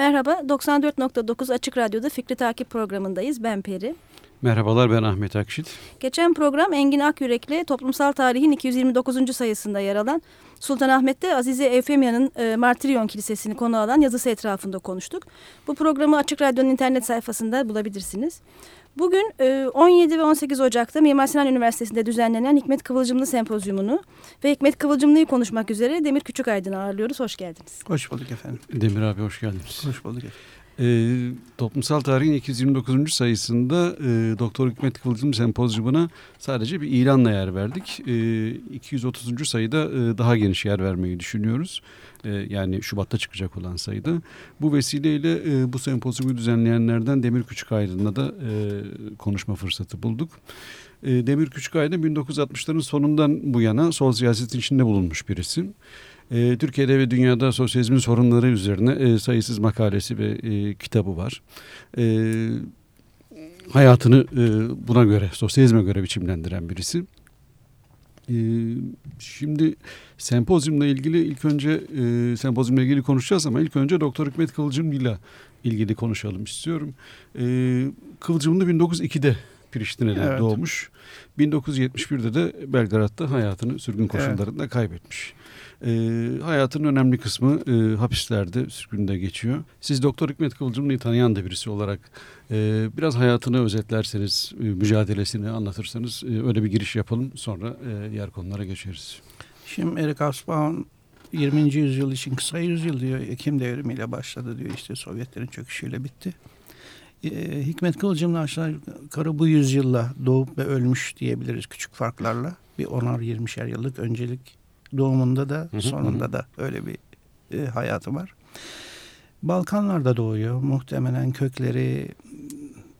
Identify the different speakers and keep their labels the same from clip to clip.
Speaker 1: Merhaba, 94.9 Açık Radyo'da Fikri Takip programındayız. Ben Peri.
Speaker 2: Merhabalar, ben Ahmet Akşit.
Speaker 1: Geçen program Engin Akyürek'le toplumsal tarihin 229. sayısında yer alan Sultanahmet'te Azize Efemya'nın e, Martiryon Kilisesi'ni konu alan yazısı etrafında konuştuk. Bu programı Açık Radyo'nun internet sayfasında bulabilirsiniz. Bugün 17 e, ve 18 Ocak'ta Mimar Sinan Üniversitesi'nde düzenlenen Hikmet Kıvılcımlı Sempozyumunu ve Hikmet Kıvılcımlı'yı konuşmak üzere Demir Küçükaydın'ı ağırlıyoruz. Hoş geldiniz.
Speaker 3: Hoş bulduk efendim.
Speaker 2: Demir abi hoş geldiniz.
Speaker 3: Hoş bulduk efendim.
Speaker 2: E, toplumsal tarihin 229. sayısında e, Doktor Hikmet Kıvılcım Sempozyumuna sadece bir ilanla yer verdik. E, 230. sayıda e, daha geniş yer vermeyi düşünüyoruz. E, yani Şubat'ta çıkacak olan sayıda. Bu vesileyle e, bu sempozyumu düzenleyenlerden Demir Küçükaydın'la da e, konuşma fırsatı bulduk. E, Demir Küçükaydın 1960'ların sonundan bu yana sol siyasetin içinde bulunmuş bir isim. E, Türkiye'de ve dünyada sosyalizmin sorunları üzerine e, sayısız makalesi ve e, kitabı var. E, hayatını e, buna göre, sosyalizme göre biçimlendiren birisi. E, şimdi sempozyumla ilgili ilk önce e, sempozyumla ilgili konuşacağız ama ilk önce Doktor Hikmet Kıvılcım ile ilgili konuşalım istiyorum. E, Kıvılcım'da 1902'de Priştine'de evet. doğmuş. 1971'de de Belgrad'da hayatını sürgün koşullarında evet. kaybetmiş. E, hayatının önemli kısmı e, hapislerde, sürgünde geçiyor. Siz Doktor Hikmet Kıvılcımlı'yı tanıyan da birisi olarak e, biraz hayatını özetlerseniz, e, mücadelesini anlatırsanız e, öyle bir giriş yapalım. Sonra e, diğer konulara geçeriz.
Speaker 3: Şimdi Erik Hobsbawm 20. yüzyıl için kısa yüzyıl diyor. Ekim devrimiyle başladı diyor. işte Sovyetlerin çöküşüyle bitti. E, Hikmet Kıvılcım'la aşağı yukarı bu yüzyılla doğup ve ölmüş diyebiliriz küçük farklarla. Bir 10'ar 20'şer yıllık öncelik doğumunda da sonunda da öyle bir e, hayatı var. Balkanlarda doğuyor. Muhtemelen kökleri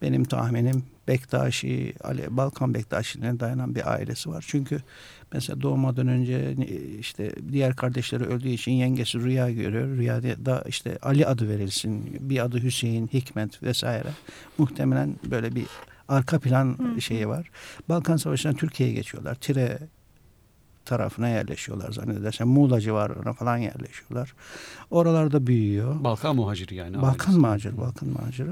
Speaker 3: benim tahminim Bektaşi, Ali, Balkan Bektaşi'ne dayanan bir ailesi var. Çünkü mesela doğmadan önce işte diğer kardeşleri öldüğü için yengesi rüya görüyor. Rüyada işte Ali adı verilsin, bir adı Hüseyin, Hikmet vesaire. Muhtemelen böyle bir arka plan şeyi var. Balkan Savaşı'ndan Türkiye'ye geçiyorlar. Tire tarafına yerleşiyorlar zannedersem. Muğla civarına falan yerleşiyorlar. Oralarda büyüyor.
Speaker 2: Balkan muhaciri yani.
Speaker 3: Balkan muhacir, Balkan muhaciri.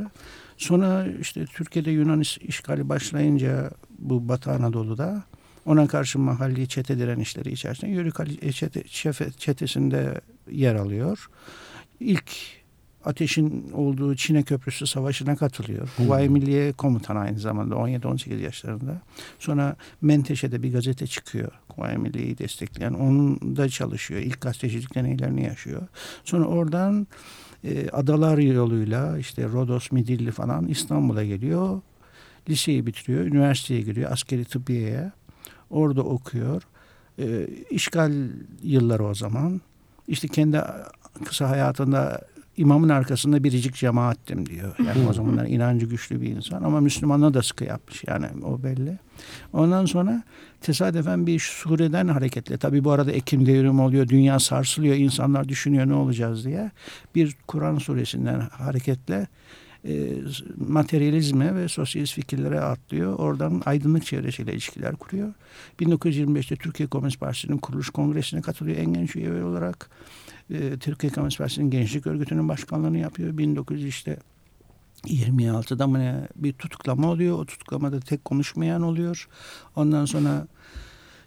Speaker 3: Sonra işte Türkiye'de Yunan işgali başlayınca bu Batı Anadolu'da ona karşı mahalli çete direnişleri içerisinde Yörük Ali çete, çetesinde yer alıyor. İlk ateşin olduğu Çin'e Köprüsü Savaşı'na katılıyor. Huvayi Milliye komutanı aynı zamanda 17-18 yaşlarında. Sonra Menteşe'de bir gazete çıkıyor. Huvayi Milliye'yi destekleyen. Onun da çalışıyor. İlk gazetecilik deneylerini yaşıyor. Sonra oradan e, adalar yoluyla işte Rodos, Midilli falan İstanbul'a geliyor. Liseyi bitiriyor. Üniversiteye giriyor. Askeri tıbbiyeye. Orada okuyor. E, işgal yılları o zaman. İşte kendi kısa hayatında imamın arkasında biricik cemaattim diyor. Yani o zamanlar inancı güçlü bir insan ama Müslümanlığa da sıkı yapmış yani o belli. Ondan sonra tesadüfen bir sureden hareketle tabi bu arada Ekim devrimi oluyor, dünya sarsılıyor, insanlar düşünüyor ne olacağız diye bir Kur'an suresinden hareketle e, materyalizme ve sosyalist fikirlere atlıyor. Oradan aydınlık çevresiyle ilişkiler kuruyor. 1925'te Türkiye Komünist Partisi'nin kuruluş kongresine katılıyor en genç üye olarak e, Türkiye Komünist Partisi'nin gençlik örgütünün başkanlığını yapıyor. 1900 işte 26'da mı ne bir tutuklama oluyor. O tutuklamada tek konuşmayan oluyor. Ondan sonra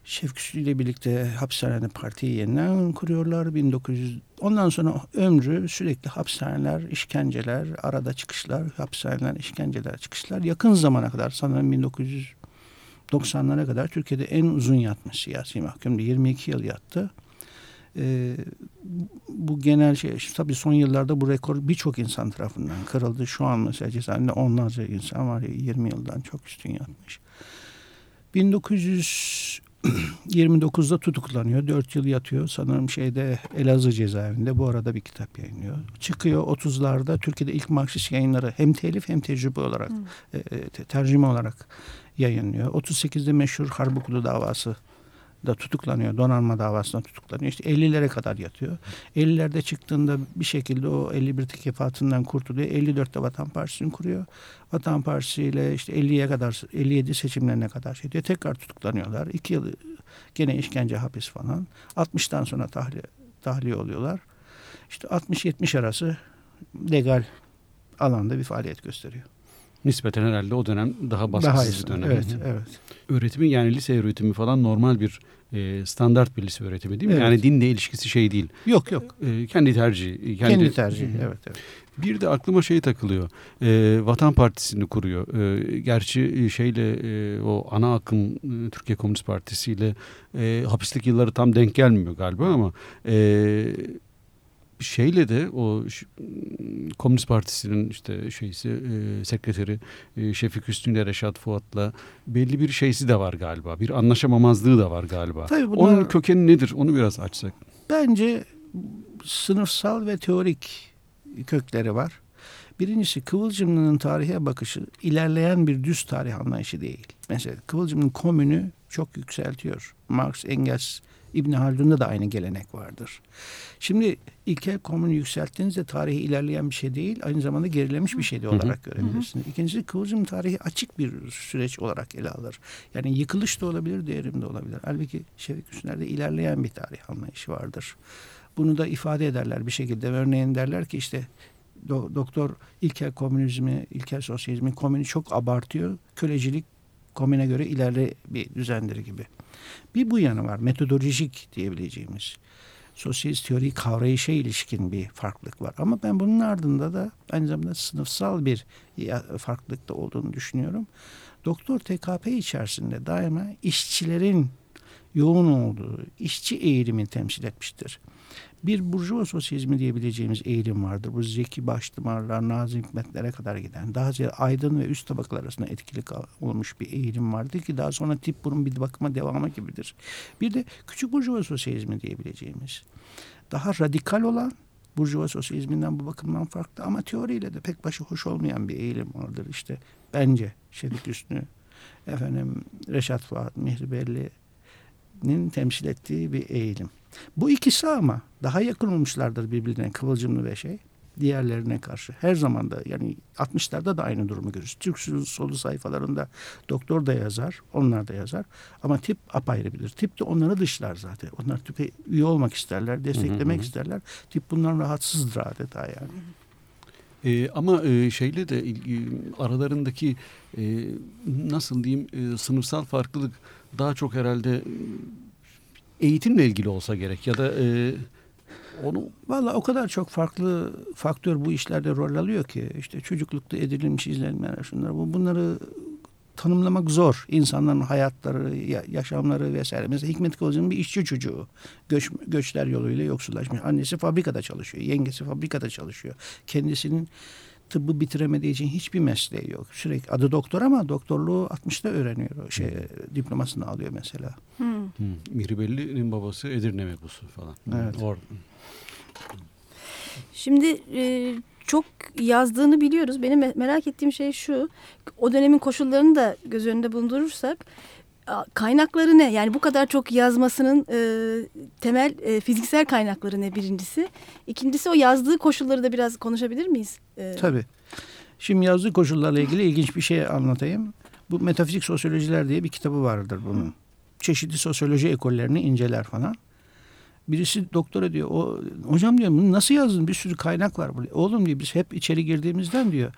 Speaker 3: Şevki ile birlikte hapishanede partiyi yeniden kuruyorlar. 1900 ondan sonra ömrü sürekli hapishaneler, işkenceler, arada çıkışlar, hapishaneler, işkenceler, çıkışlar. Yakın zamana kadar sanırım 1990'lara kadar Türkiye'de en uzun yatmış siyasi mahkumdu. 22 yıl yattı. E, bu genel şey tabii son yıllarda bu rekor birçok insan tarafından kırıldı. Şu an mesela cezaevinde onlarca insan var ya 20 yıldan çok üstün yatmış. 1929'da tutuklanıyor. 4 yıl yatıyor. Sanırım şeyde Elazığ cezaevinde. Bu arada bir kitap yayınlıyor. Çıkıyor 30'larda Türkiye'de ilk Marksist yayınları hem telif hem tecrübe olarak hmm. e, tercüme olarak yayınlıyor. 38'de meşhur Harbukulu davası da tutuklanıyor. Donanma davasında tutuklanıyor. İşte 50'lere kadar yatıyor. 50'lerde çıktığında bir şekilde o 51 tekifatından kurtuluyor. 54'te Vatan Partisi'ni kuruyor. Vatan Partisi ile işte 50'ye kadar 57 seçimlerine kadar şey diyor. Tekrar tutuklanıyorlar. 2 yıl gene işkence hapis falan. 60'tan sonra tahliye, tahliye oluyorlar. İşte 60-70 arası legal alanda bir faaliyet gösteriyor.
Speaker 2: Nispeten herhalde o dönem daha baskısız
Speaker 3: daha
Speaker 2: bir dönem.
Speaker 3: Evet, evet.
Speaker 2: Öğretimi yani lise öğretimi falan normal bir e, standart bir lise öğretimi değil mi?
Speaker 3: Evet.
Speaker 2: Yani dinle ilişkisi şey değil.
Speaker 3: Yok yok.
Speaker 2: E, kendi tercihi. Kendi,
Speaker 3: Kendi tercihi. Evet, evet.
Speaker 2: Bir de aklıma şey takılıyor. E, Vatan Partisi'ni kuruyor. E, gerçi şeyle e, o ana akım e, Türkiye Komünist Partisi ile e, hapislik yılları tam denk gelmiyor galiba ama e, şeyle de o Komünist Partisi'nin işte şeysi e, sekreteri e, Şefik Üstün ile Reşat Fuat'la belli bir şeysi de var galiba. Bir anlaşamamazlığı da var galiba.
Speaker 3: Tabii bunlar-
Speaker 2: Onun kökeni nedir? Onu biraz açsak.
Speaker 3: Bence sınıfsal ve teorik kökleri var. Birincisi Kıvılcımlı'nın tarihe bakışı ilerleyen bir düz tarih anlayışı değil. Mesela Kıvılcım'ın komünü çok yükseltiyor. Marx, Engels, İbn Haldun'da da aynı gelenek vardır. Şimdi ilkel komünü yükselttiğinizde tarihi ilerleyen bir şey değil, aynı zamanda gerilemiş bir şey de olarak görebilirsiniz. İkincisi Kıvılcım tarihi açık bir süreç olarak ele alır. Yani yıkılış da olabilir, devrim de olabilir. Halbuki Şevik Üstüner'de ilerleyen bir tarih anlayışı vardır. Bunu da ifade ederler bir şekilde. Örneğin derler ki işte do- doktor ilkel komünizmi, ilkel sosyalizmi komünü çok abartıyor. Kölecilik komüne göre ileri bir düzendir gibi. Bir bu yanı var. Metodolojik diyebileceğimiz. Sosyalist teori kavrayışa ilişkin bir farklılık var. Ama ben bunun ardında da aynı zamanda sınıfsal bir farklılık da olduğunu düşünüyorum. Doktor TKP içerisinde daima işçilerin yoğun olduğu, işçi eğilimi temsil etmiştir. Bir burjuva sosyalizmi diyebileceğimiz eğilim vardır. Bu zeki başlımarlar, nazım hikmetlere kadar giden, daha ziyade aydın ve üst tabakalar arasında etkili olmuş bir eğilim vardır ki daha sonra tip bunun bir bakıma devamı gibidir. Bir de küçük burjuva sosyalizmi diyebileceğimiz, daha radikal olan burjuva sosyalizminden bu bakımdan farklı ama teoriyle de pek başı hoş olmayan bir eğilim vardır. İşte bence Şefik Üstünü, efendim Reşat Fuat, Mihri Belli'nin temsil ettiği bir eğilim. Bu ikisi ama daha yakın olmuşlardır birbirine Kıvılcımlı ve şey diğerlerine karşı. Her zaman da yani 60'larda da aynı durumu görürüz. Türk solu sayfalarında doktor da yazar, onlar da yazar. Ama tip apayrı bilir. Tip de onları dışlar zaten. Onlar tipe üye olmak isterler, desteklemek
Speaker 2: Hı hı.
Speaker 3: isterler. Tip bundan rahatsızdır adeta yani.
Speaker 2: Ee, ama e, şeyle de ilgi- aralarındaki e, nasıl diyeyim e, sınıfsal farklılık daha çok herhalde e, eğitimle ilgili olsa gerek ya da e, onu
Speaker 3: Valla o kadar çok farklı faktör bu işlerde rol alıyor ki işte çocuklukta edilmiş izlenmeler şunlar bu bunları tanımlamak zor. İnsanların hayatları, ya- yaşamları vesaire. Mesela Hikmet Kılıç'ın bir işçi çocuğu. Göç, göçler yoluyla yoksullaşmış. Annesi fabrikada çalışıyor. Yengesi fabrikada çalışıyor. Kendisinin tıbbı bitiremediği için hiçbir mesleği yok. Sürekli adı doktor ama doktorluğu 60'ta öğreniyor. Şey, diplomasını alıyor mesela.
Speaker 1: Hı.
Speaker 2: Hı, Mihribelli'nin babası Edirne mebusu falan.
Speaker 3: Evet.
Speaker 2: Or-
Speaker 1: Şimdi e, çok yazdığını biliyoruz. Benim me- merak ettiğim şey şu. O dönemin koşullarını da göz önünde bulundurursak kaynakları ne? Yani bu kadar çok yazmasının e, temel e, fiziksel kaynakları ne birincisi? İkincisi o yazdığı koşulları da biraz konuşabilir miyiz? E,
Speaker 3: Tabii. Şimdi yazdığı koşullarla ilgili ilginç bir şey anlatayım. Bu Metafizik Sosyolojiler diye bir kitabı vardır bunun. Çeşitli sosyoloji ekollerini inceler falan. Birisi doktora diyor, o, hocam diyor bunu nasıl yazdın? Bir sürü kaynak var. burada." Oğlum diyor biz hep içeri girdiğimizden diyor.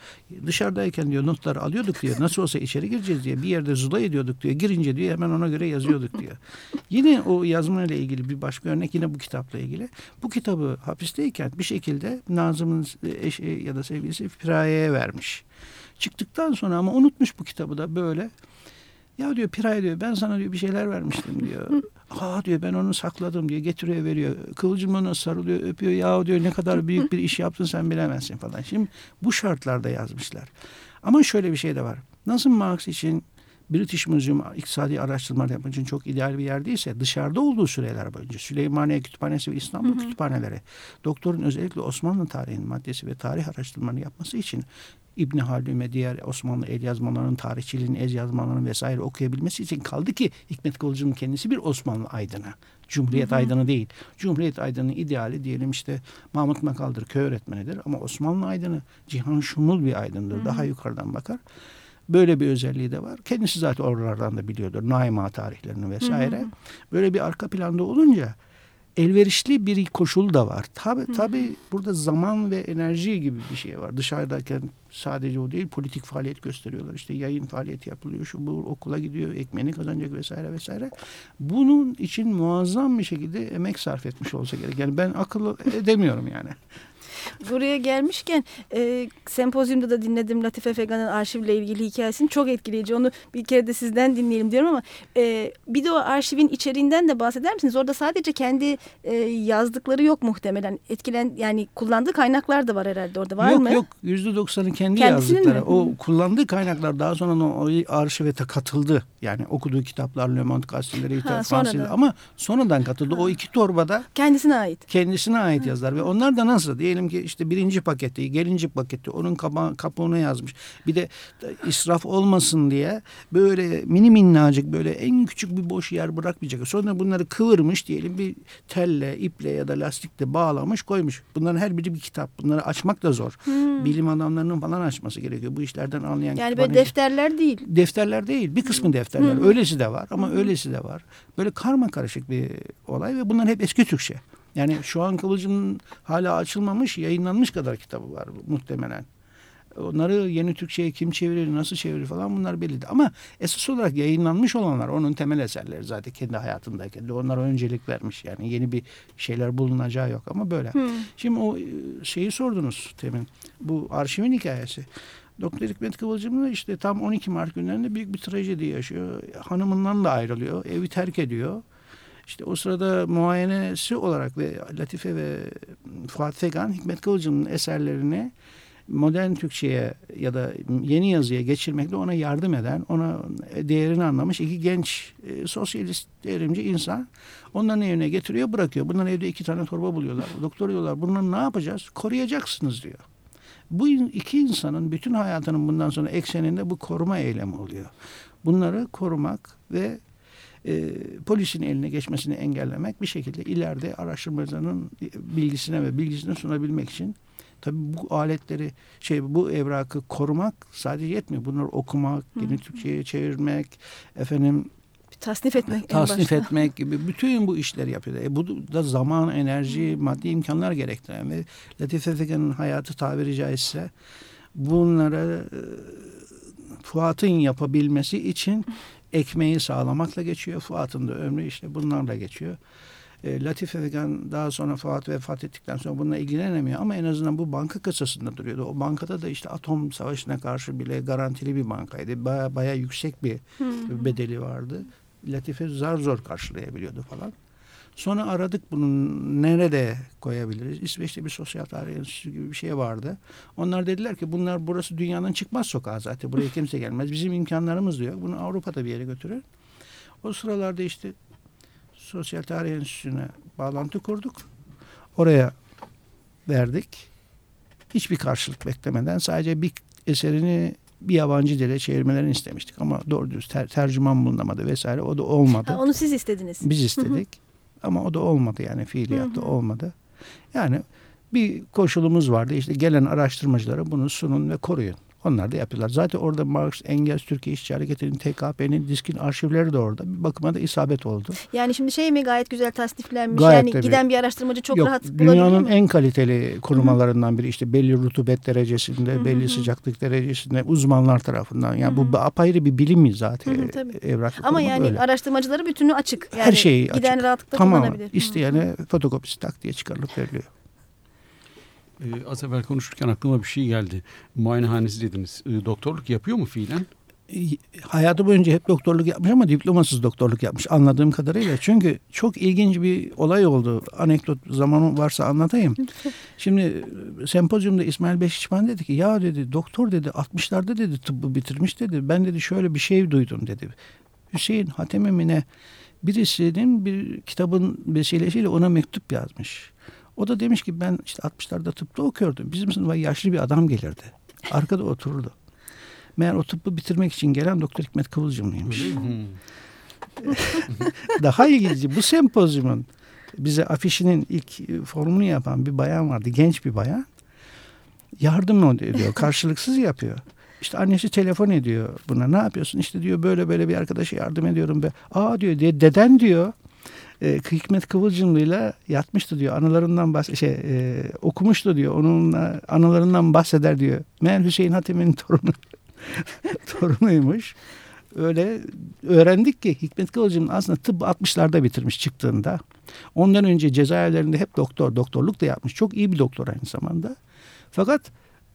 Speaker 3: Dışarıdayken diyor notları alıyorduk diyor. Nasıl olsa içeri gireceğiz diye bir yerde zula ediyorduk diyor. Girince diyor hemen ona göre yazıyorduk diyor. Yine o yazma ile ilgili bir başka örnek yine bu kitapla ilgili. Bu kitabı hapisteyken bir şekilde Nazım'ın eşi ya da sevgilisi Piraye'ye vermiş. Çıktıktan sonra ama unutmuş bu kitabı da böyle. Ya diyor Piraye diyor ben sana diyor bir şeyler vermiştim diyor. Aa diyor ben onu sakladım diyor getiriyor veriyor. Kıvılcım ona sarılıyor öpüyor. Ya diyor ne kadar büyük bir iş yaptın sen bilemezsin falan. Şimdi bu şartlarda yazmışlar. Ama şöyle bir şey de var. Nasıl Marx için British Museum iktisadi araştırmalar yapmak için çok ideal bir yer değilse dışarıda olduğu süreler boyunca Süleymaniye Kütüphanesi ve İstanbul Kütüphaneleri doktorun özellikle Osmanlı tarihinin maddesi ve tarih araştırmalarını yapması için İbni Haldun ve diğer Osmanlı el yazmalarının, tarihçiliğin el yazmalarının vesaire okuyabilmesi için kaldı ki Hikmet Kılıç'ın kendisi bir Osmanlı aydını. Cumhuriyet aydını değil. Cumhuriyet aydını ideali diyelim işte Mahmut Makal'dır, köy öğretmenidir. Ama Osmanlı aydını cihan şumul bir aydındır. Daha yukarıdan bakar. Böyle bir özelliği de var. Kendisi zaten oralardan da biliyordur. Naima tarihlerini vesaire. Böyle bir arka planda olunca elverişli bir koşul da var. Tabi tabi burada zaman ve enerji gibi bir şey var. Dışarıdayken sadece o değil politik faaliyet gösteriyorlar. İşte yayın faaliyeti yapılıyor. Şu bu okula gidiyor, ekmeğini kazanacak vesaire vesaire. Bunun için muazzam bir şekilde emek sarf etmiş olsa gerek. Yani ben akıl edemiyorum yani.
Speaker 1: Buraya gelmişken e, sempozyumda da dinledim Latife Fegan'ın arşivle ilgili hikayesini çok etkileyici. Onu bir kere de sizden dinleyelim diyorum ama e, bir de o arşivin içeriğinden de bahseder misiniz? Orada sadece kendi e, yazdıkları yok muhtemelen. Etkilen yani kullandığı kaynaklar da var herhalde orada var
Speaker 3: yok,
Speaker 1: mı?
Speaker 3: Yok yok yüzde doksanı kendi
Speaker 1: Kendisinin
Speaker 3: yazdıkları.
Speaker 1: mi?
Speaker 3: O kullandığı kaynaklar daha sonra o arşive katıldı. Yani okuduğu kitaplar Le Monde gazeteleri,
Speaker 1: Ha,
Speaker 3: Fransız ama sonradan katıldı. O iki torbada
Speaker 1: Kendisine ait.
Speaker 3: kendisine ait yazılar ve onlar da nasıl diyelim ki işte birinci paketi, gelinci paketi onun kaba, kapuğuna yazmış. Bir de israf olmasın diye böyle mini minnacık böyle en küçük bir boş yer bırakmayacak. Sonra bunları kıvırmış diyelim bir telle, iple ya da lastikle bağlamış koymuş. Bunların her biri bir kitap. Bunları açmak da zor. Bilim adamlarının falan açması gerekiyor. Bu işlerden anlayan
Speaker 1: Hmm. Yani böyle defterler değil.
Speaker 3: defterler değil. Bir kısmı defterler. Öylesi de var ama öylesi de var. Böyle karma karışık bir olay ve bunlar hep eski Türkçe. Yani şu an Kıvılcım'ın hala açılmamış, yayınlanmış kadar kitabı var muhtemelen. Onları yeni Türkçe'ye kim çevirir, nasıl çevirir falan bunlar belli. Ama esas olarak yayınlanmış olanlar onun temel eserleri zaten kendi hayatındayken de onlara öncelik vermiş. Yani yeni bir şeyler bulunacağı yok ama böyle. Şimdi o e, şeyi sordunuz temin. Bu arşivin hikayesi. Doktor Hikmet Kıvılcım'la işte tam 12 Mart günlerinde büyük bir trajedi yaşıyor. Hanımından da ayrılıyor. Evi terk ediyor. İşte o sırada muayenesi olarak ve Latife ve Fuat Fegan Hikmet Kıvılcım'ın eserlerini modern Türkçe'ye ya da yeni yazıya geçirmekle ona yardım eden, ona değerini anlamış iki genç e, sosyalist devrimci insan onların evine getiriyor bırakıyor. Bunların evde iki tane torba buluyorlar. Doktor diyorlar bunları ne yapacağız? Koruyacaksınız diyor. Bu iki insanın bütün hayatının bundan sonra ekseninde bu koruma eylemi oluyor. Bunları korumak ve e, polisin eline geçmesini engellemek bir şekilde ileride araştırmacının bilgisine ve bilgisini sunabilmek için tabii bu aletleri şey bu evrakı korumak sadece yetmiyor. Bunları okumak, yeni Türkçe'ye çevirmek, efendim
Speaker 1: tasnif etmek en
Speaker 3: tasnif
Speaker 1: başta.
Speaker 3: etmek gibi bütün bu işleri yapıyor. E bu da zaman, enerji, maddi imkanlar gerektiren ve Latife Fekan'ın hayatı tabiri caizse bunları e, Fuat'ın yapabilmesi için ekmeği sağlamakla geçiyor. Fuat'ın da ömrü işte bunlarla geçiyor. E, Latife Fegan daha sonra Fuat vefat ettikten sonra bununla ilgilenemiyor ama en azından bu banka kasasında duruyordu. O bankada da işte atom savaşına karşı bile garantili bir bankaydı. Baya, baya yüksek bir bedeli vardı. Latife zar zor karşılayabiliyordu falan. Sonra aradık bunun nerede koyabiliriz? İsveç'te bir sosyal tarih enstitüsü gibi bir şey vardı. Onlar dediler ki bunlar burası dünyanın çıkmaz sokağı zaten. Buraya kimse gelmez. Bizim imkanlarımız diyor. Bunu Avrupa'da bir yere götürün. O sıralarda işte Sosyal Tarih Enstitüsü'ne bağlantı kurduk. Oraya verdik. Hiçbir karşılık beklemeden sadece bir eserini bir yabancı dile çevirmelerini istemiştik. Ama doğru düz ter- tercüman bulunamadı vesaire. O da olmadı.
Speaker 1: Ha, onu siz istediniz.
Speaker 3: Biz istedik. Ama o da olmadı yani fiiliyatta olmadı. Yani bir koşulumuz vardı. İşte gelen araştırmacılara bunu sunun ve koruyun. Onlar da yapıyorlar. Zaten orada Marx, Engels, Türkiye İşçi Hareketi'nin, TKP'nin, DİSK'in arşivleri de orada. Bir bakıma da isabet oldu.
Speaker 1: Yani şimdi şey mi gayet güzel tasniflenmiş.
Speaker 3: Gayet
Speaker 1: yani
Speaker 3: tabii.
Speaker 1: giden bir araştırmacı çok
Speaker 3: Yok,
Speaker 1: rahat bulabiliyor
Speaker 3: dünyanın
Speaker 1: mu?
Speaker 3: en kaliteli korumalarından biri işte belli rutubet derecesinde, belli sıcaklık derecesinde uzmanlar tarafından. Yani bu apayrı bir bilim mi zaten
Speaker 1: Hı hı, tabii.
Speaker 3: evrak
Speaker 1: Ama yani
Speaker 3: öyle.
Speaker 1: araştırmacıları bütünü açık. Yani
Speaker 3: Her şeyi
Speaker 1: Giden
Speaker 3: açık.
Speaker 1: rahatlıkla
Speaker 3: Tamam.
Speaker 1: kullanabilir.
Speaker 3: İsteyene fotokopisi tak diye çıkarılıp veriliyor.
Speaker 2: Ee, az evvel konuşurken aklıma bir şey geldi. Muayenehanesi dediniz. Ee, doktorluk yapıyor mu fiilen?
Speaker 3: hayatı boyunca hep doktorluk yapmış ama diplomasız doktorluk yapmış anladığım kadarıyla. Çünkü çok ilginç bir olay oldu. Anekdot zamanı varsa anlatayım. Şimdi e, sempozyumda İsmail Beşikçiman dedi ki ya dedi doktor dedi 60'larda dedi tıbbı bitirmiş dedi. Ben dedi şöyle bir şey duydum dedi. Hüseyin Hatem Emine birisinin bir kitabın vesilesiyle ona mektup yazmış. O da demiş ki ben işte 60'larda tıpta okuyordum. Bizim sınıfa yaşlı bir adam gelirdi. Arkada otururdu. Meğer o tıbbı bitirmek için gelen Doktor Hikmet Kıvılcımlıymış. Daha ilginci bu sempozyumun bize afişinin ilk formunu yapan bir bayan vardı. Genç bir bayan. Yardım ediyor. Karşılıksız yapıyor. İşte annesi telefon ediyor buna. Ne yapıyorsun? İşte diyor böyle böyle bir arkadaşa yardım ediyorum. Be. Aa diyor de, deden diyor. E, Hikmet Kıvılcımlı'yla yatmıştı diyor. Anılarından bahs şey e, okumuştu diyor. Onunla anılarından bahseder diyor. Meğer Hüseyin Hatem'in torunu torunuymuş. Öyle öğrendik ki Hikmet Kıvılcım aslında tıp 60'larda bitirmiş çıktığında. Ondan önce cezaevlerinde hep doktor, doktorluk da yapmış. Çok iyi bir doktor aynı zamanda. Fakat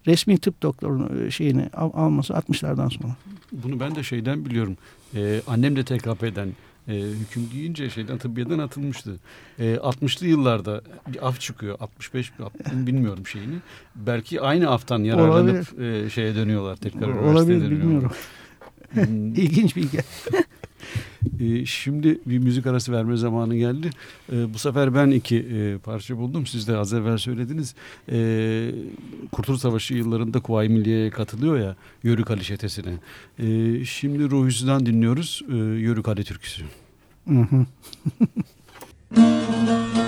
Speaker 3: resmi tıp doktorunu e, şeyini al, alması 60'lardan sonra.
Speaker 4: Bunu ben de şeyden biliyorum. Ee, annem de TKP'den e, hüküm giyince şeyden tıbbiyeden atılmıştı. E, 60'lı yıllarda bir af çıkıyor. 65 mi bilmiyorum şeyini. Belki aynı aftan yararlanıp e, şeye dönüyorlar tekrar.
Speaker 3: Olabilir bilmiyorum. Hmm. İlginç bir
Speaker 4: Ee, şimdi bir müzik arası verme zamanı geldi. Ee, bu sefer ben iki e, parça buldum. Siz de az evvel söylediniz. Ee, Kurtuluş Savaşı yıllarında Kuvayi Milliye'ye katılıyor ya Yörük Ali Çetesi'ne. Şimdi Ruhüsü'den dinliyoruz Yörük Ali türküsü. Hı hı.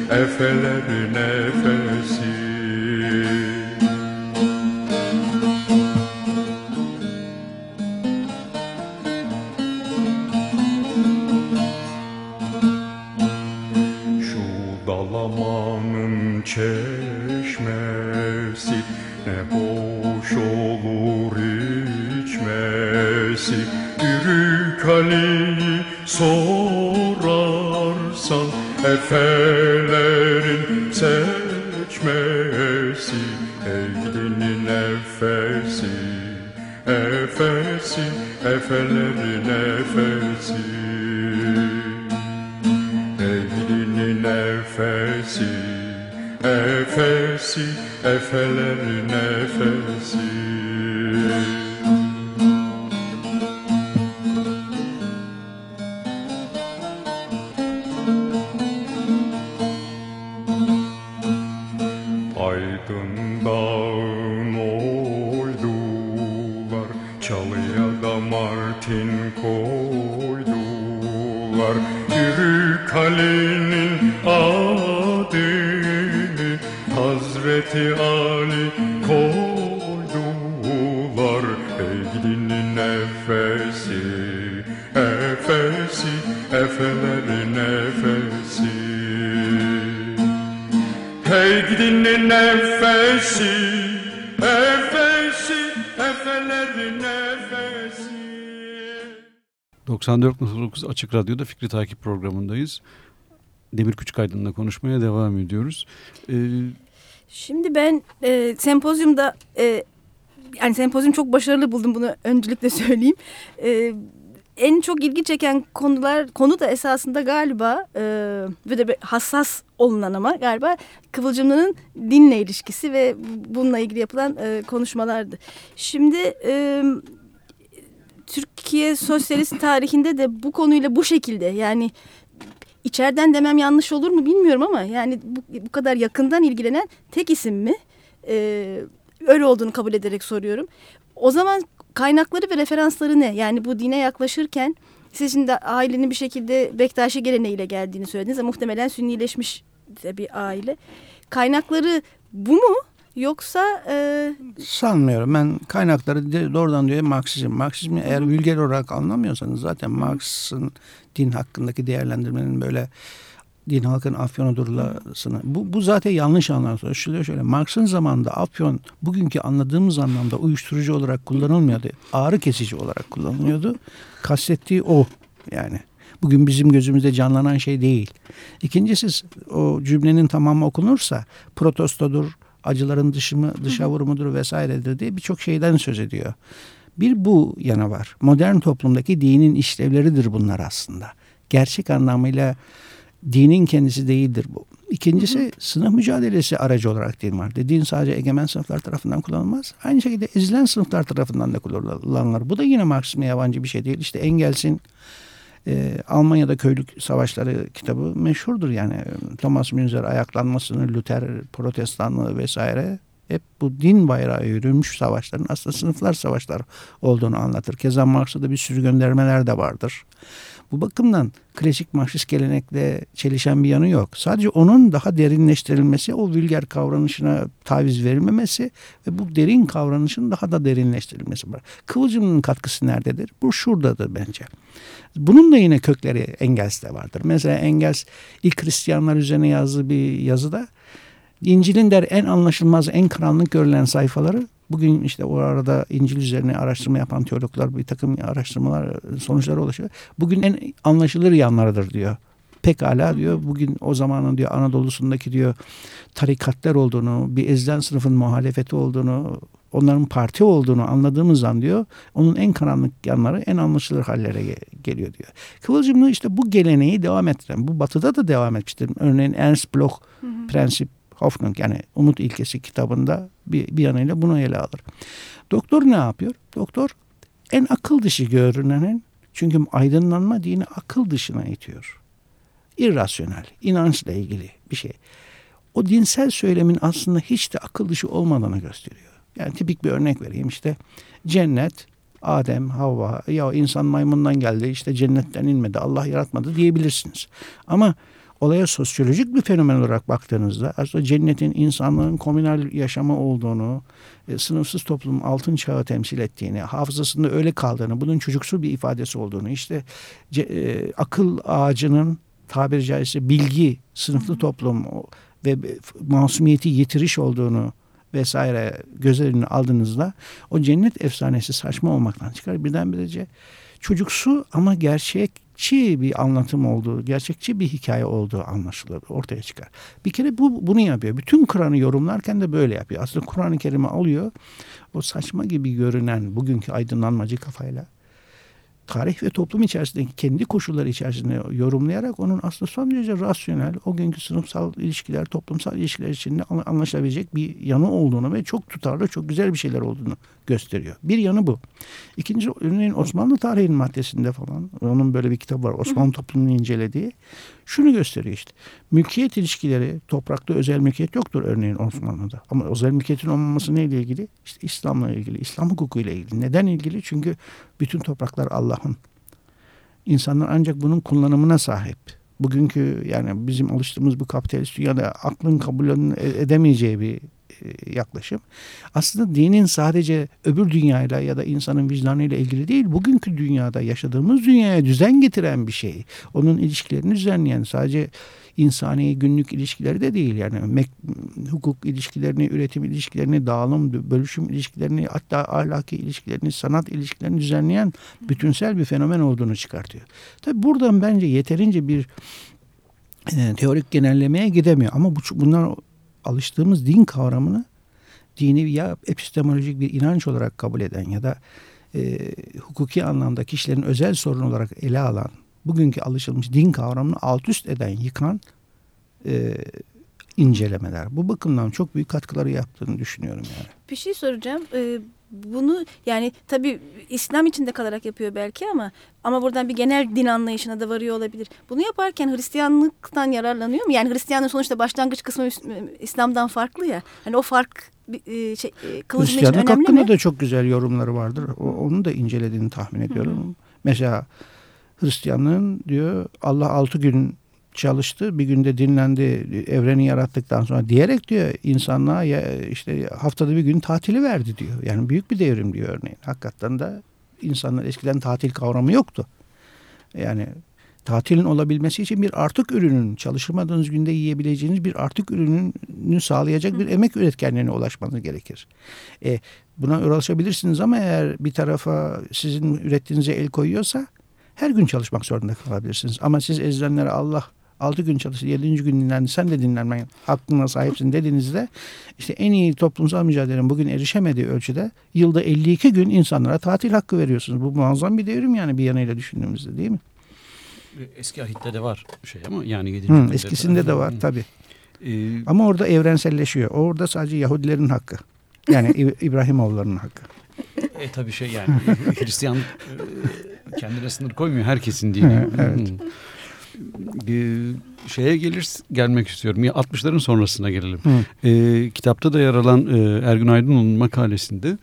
Speaker 4: Efeler nefesi. Çalıya da martin koydular. Yürü kalenin adını Hazreti Ali koydular. Eğrinin nefesi Efesi, efelerin nefesi. Hey gidinin nefesi 94.9 Açık Radyo'da Fikri Takip programındayız. Demir Küçükaydın'la konuşmaya devam ediyoruz. Ee,
Speaker 1: Şimdi ben e, sempozyumda e, yani sempozyum çok başarılı buldum bunu öncelikle söyleyeyim. E, en çok ilgi çeken konular konu da esasında galiba e, ve de hassas olunan ama galiba Kıvılcımlı'nın dinle ilişkisi ve bununla ilgili yapılan e, konuşmalardı. Şimdi e, Türkiye sosyalist tarihinde de bu konuyla bu şekilde yani içeriden demem yanlış olur mu bilmiyorum ama yani bu, bu kadar yakından ilgilenen tek isim mi? Ee, öyle olduğunu kabul ederek soruyorum. O zaman kaynakları ve referansları ne? Yani bu dine yaklaşırken sizin de ailenin bir şekilde Bektaşi geleneğiyle geldiğini söylediniz. Muhtemelen sünnileşmiş bir aile. Kaynakları bu mu? Yoksa... E...
Speaker 3: Sanmıyorum. Ben kaynakları doğrudan diyor Marksizm. Marksizmi eğer vulgar olarak anlamıyorsanız zaten Marx'ın din hakkındaki değerlendirmenin böyle din halkın afyonudurlasını. Bu, bu zaten yanlış anlaşılıyor. Şöyle Marx'ın zamanında afyon bugünkü anladığımız anlamda uyuşturucu olarak kullanılmıyordu. Ağrı kesici olarak kullanılıyordu. Kastettiği o yani. Bugün bizim gözümüzde canlanan şey değil. İkincisi o cümlenin tamamı okunursa protestodur, acıların dışımı, dışa vurumudur vesairedir diye birçok şeyden söz ediyor. Bir bu yana var. Modern toplumdaki dinin işlevleridir bunlar aslında. Gerçek anlamıyla dinin kendisi değildir bu. İkincisi hı hı. sınıf mücadelesi aracı olarak din var. Din sadece egemen sınıflar tarafından kullanılmaz. Aynı şekilde ezilen sınıflar tarafından da kullanılır. Bu da yine Marksizme yabancı bir şey değil. İşte Engels'in e, Almanya'da köylük savaşları kitabı meşhurdur yani. Thomas Münzer ayaklanmasını, Luther protestanlığı vesaire hep bu din bayrağı yürümüş savaşların aslında sınıflar savaşları olduğunu anlatır. Keza Marx'a da bir sürü göndermeler de vardır. Bu bakımdan klasik Marksist gelenekle çelişen bir yanı yok. Sadece onun daha derinleştirilmesi, o vulgar kavranışına taviz verilmemesi ve bu derin kavranışın daha da derinleştirilmesi var. Kıvılcımın katkısı nerededir? Bu şuradadır bence. Bunun da yine kökleri Engels'te vardır. Mesela Engels ilk Hristiyanlar üzerine yazdığı bir yazıda İncil'in der en anlaşılmaz, en karanlık görülen sayfaları bugün işte o arada İncil üzerine araştırma yapan teologlar bir takım araştırmalar sonuçları ulaşıyor. Bugün en anlaşılır yanlarıdır diyor. Pekala diyor bugün o zamanın diyor Anadolu'sundaki diyor tarikatlar olduğunu, bir ezilen sınıfın muhalefeti olduğunu, onların parti olduğunu anladığımız an diyor onun en karanlık yanları en anlaşılır hallere geliyor diyor. Kıvılcımlı işte bu geleneği devam ettiren, bu batıda da devam etmiştir. Örneğin Ernst Bloch hı hı. prensip Hoffnung yani Umut İlkesi kitabında bir, bir yanıyla bunu ele alır. Doktor ne yapıyor? Doktor en akıl dışı görünenin çünkü aydınlanma dini akıl dışına itiyor. İrrasyonel, inançla ilgili bir şey. O dinsel söylemin aslında hiç de akıl dışı olmadığını gösteriyor. Yani tipik bir örnek vereyim işte cennet, Adem, Havva, ya insan maymundan geldi işte cennetten inmedi, Allah yaratmadı diyebilirsiniz. Ama olaya sosyolojik bir fenomen olarak baktığınızda aslında cennetin insanlığın komünal yaşamı olduğunu, e, sınıfsız toplum altın çağı temsil ettiğini, hafızasında öyle kaldığını, bunun çocuksu bir ifadesi olduğunu, işte e, akıl ağacının tabiri caizse bilgi, sınıflı toplum ve masumiyeti yitiriş olduğunu vesaire göz önüne aldığınızda o cennet efsanesi saçma olmaktan çıkar. Birdenbirece çocuksu ama gerçekçi bir anlatım olduğu, gerçekçi bir hikaye olduğu anlaşılır, ortaya çıkar. Bir kere bu bunu yapıyor. Bütün Kur'an'ı yorumlarken de böyle yapıyor. Aslında Kur'an-ı Kerim'i alıyor. O saçma gibi görünen bugünkü aydınlanmacı kafayla tarih ve toplum içerisindeki kendi koşulları içerisinde yorumlayarak onun aslında son derece rasyonel, o günkü sınıfsal ilişkiler, toplumsal ilişkiler içinde anlaşılabilecek bir yanı olduğunu ve çok tutarlı, çok güzel bir şeyler olduğunu gösteriyor. Bir yanı bu. İkinci örneğin Osmanlı tarihinin maddesinde falan, onun böyle bir kitabı var, Osmanlı toplumunu incelediği. Şunu gösteriyor işte. Mülkiyet ilişkileri, toprakta özel mülkiyet yoktur örneğin Osmanlı'da. Ama özel mülkiyetin olmaması neyle ilgili? İşte İslam'la ilgili, İslam hukukuyla ilgili. Neden ilgili? Çünkü bütün topraklar Allah'ın. İnsanlar ancak bunun kullanımına sahip. Bugünkü yani bizim alıştığımız bu kapitalist dünyada aklın kabul edemeyeceği bir yaklaşım. Aslında dinin sadece öbür dünyayla ya da insanın vicdanıyla ilgili değil, bugünkü dünyada yaşadığımız dünyaya düzen getiren bir şey. Onun ilişkilerini düzenleyen sadece insani günlük ilişkileri de değil yani hukuk ilişkilerini, üretim ilişkilerini, dağılım, bölüşüm ilişkilerini, hatta ahlaki ilişkilerini, sanat ilişkilerini düzenleyen bütünsel bir fenomen olduğunu çıkartıyor. Tabi buradan bence yeterince bir e, teorik genellemeye gidemiyor ama bu, bunlar alıştığımız din kavramını dini ya epistemolojik bir inanç olarak kabul eden ya da e, hukuki anlamda kişilerin özel sorun olarak ele alan bugünkü alışılmış din kavramını alt üst eden, yıkan e, incelemeler. Bu bakımdan çok büyük katkıları yaptığını düşünüyorum yani.
Speaker 1: Bir şey soracağım. Ee, bunu yani tabii İslam içinde kalarak yapıyor belki ama ama buradan bir genel din anlayışına da varıyor olabilir. Bunu yaparken Hristiyanlıktan yararlanıyor mu? Yani Hristiyanlığın sonuçta başlangıç kısmı İslam'dan farklı ya. Hani o fark
Speaker 3: e, şey, e, kılıcın için önemli hakkında mi? da çok güzel yorumları vardır. O, onu da incelediğini tahmin ediyorum. Hı hı. Mesela Hristiyanlığın diyor Allah altı gün çalıştı. Bir günde dinlendi evreni yarattıktan sonra diyerek diyor insanlığa ya işte haftada bir gün tatili verdi diyor. Yani büyük bir devrim diyor örneğin. Hakikaten de insanlar eskiden tatil kavramı yoktu. Yani tatilin olabilmesi için bir artık ürünün çalışmadığınız günde yiyebileceğiniz bir artık ürününü sağlayacak bir emek üretkenliğine ulaşmanız gerekir. E, buna ulaşabilirsiniz ama eğer bir tarafa sizin ürettiğinize el koyuyorsa her gün çalışmak zorunda kalabilirsiniz. Ama siz ezilenlere Allah 6 gün çalıştı 7. gün dinlendi sen de dinlenmen hakkına sahipsin dediğinizde işte en iyi toplumsal mücadelenin bugün erişemediği ölçüde yılda 52 gün insanlara tatil hakkı veriyorsunuz. Bu muazzam bir devrim yani bir yanıyla düşündüğümüzde değil mi?
Speaker 2: Eski ahitte de var şey ama yani 7.
Speaker 3: Hı, eskisinde de var tabi. Ee, ama orada evrenselleşiyor. Orada sadece Yahudilerin hakkı. Yani İbrahimoğullarının hakkı.
Speaker 2: E tabii şey yani Hristiyanlık e, kendine sınır koymuyor herkesin dini. evet. Bir şeye gelir gelmek istiyorum. Ya 60'ların sonrasına gelelim. E, kitapta da yer alan e, Ergün Aydınoğlu'nun makalesinde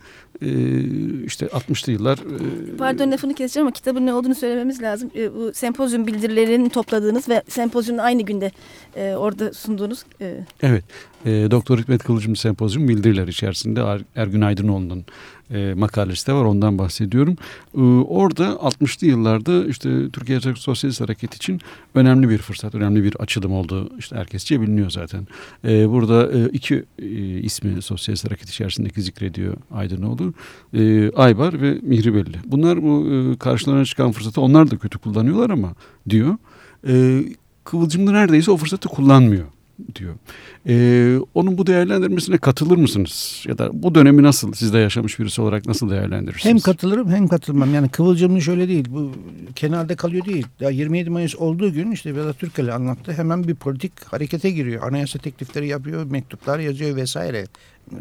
Speaker 2: işte 60'lı yıllar.
Speaker 1: E, Pardon lafını keseceğim ama kitabın ne olduğunu söylememiz lazım. E, bu sempozyum bildirilerini topladığınız ve sempozyumun aynı günde e, orada sunduğunuz. E.
Speaker 2: Evet. Doktor Hikmet Kılıcım sempozyum bildiriler içerisinde er, Ergün Aydınoğlu'nun makalesi de var ondan bahsediyorum. E, orada 60'lı yıllarda işte Türkiye Sosyalist Hareket için önemli bir fırsat, önemli bir açılım oldu. İşte herkesçe biliniyor zaten. Burada iki ismi Sosyalist Hareket içerisindeki zikrediyor Aydınoğlu. E, Aybar ve Mihribelli. Bunlar bu e, karşılarına çıkan fırsatı onlar da kötü kullanıyorlar ama diyor. E, Kıvılcımda neredeyse o fırsatı kullanmıyor diyor. Ee, onun bu değerlendirmesine katılır mısınız? Ya da bu dönemi nasıl siz de yaşamış birisi olarak nasıl değerlendirirsiniz?
Speaker 3: Hem katılırım hem katılmam. Yani Kıvılcım'ın şöyle değil. Bu kenarda kalıyor değil. Ya 27 Mayıs olduğu gün işte Vedat Türkeli anlattı. Hemen bir politik harekete giriyor. Anayasa teklifleri yapıyor, mektuplar yazıyor vesaire.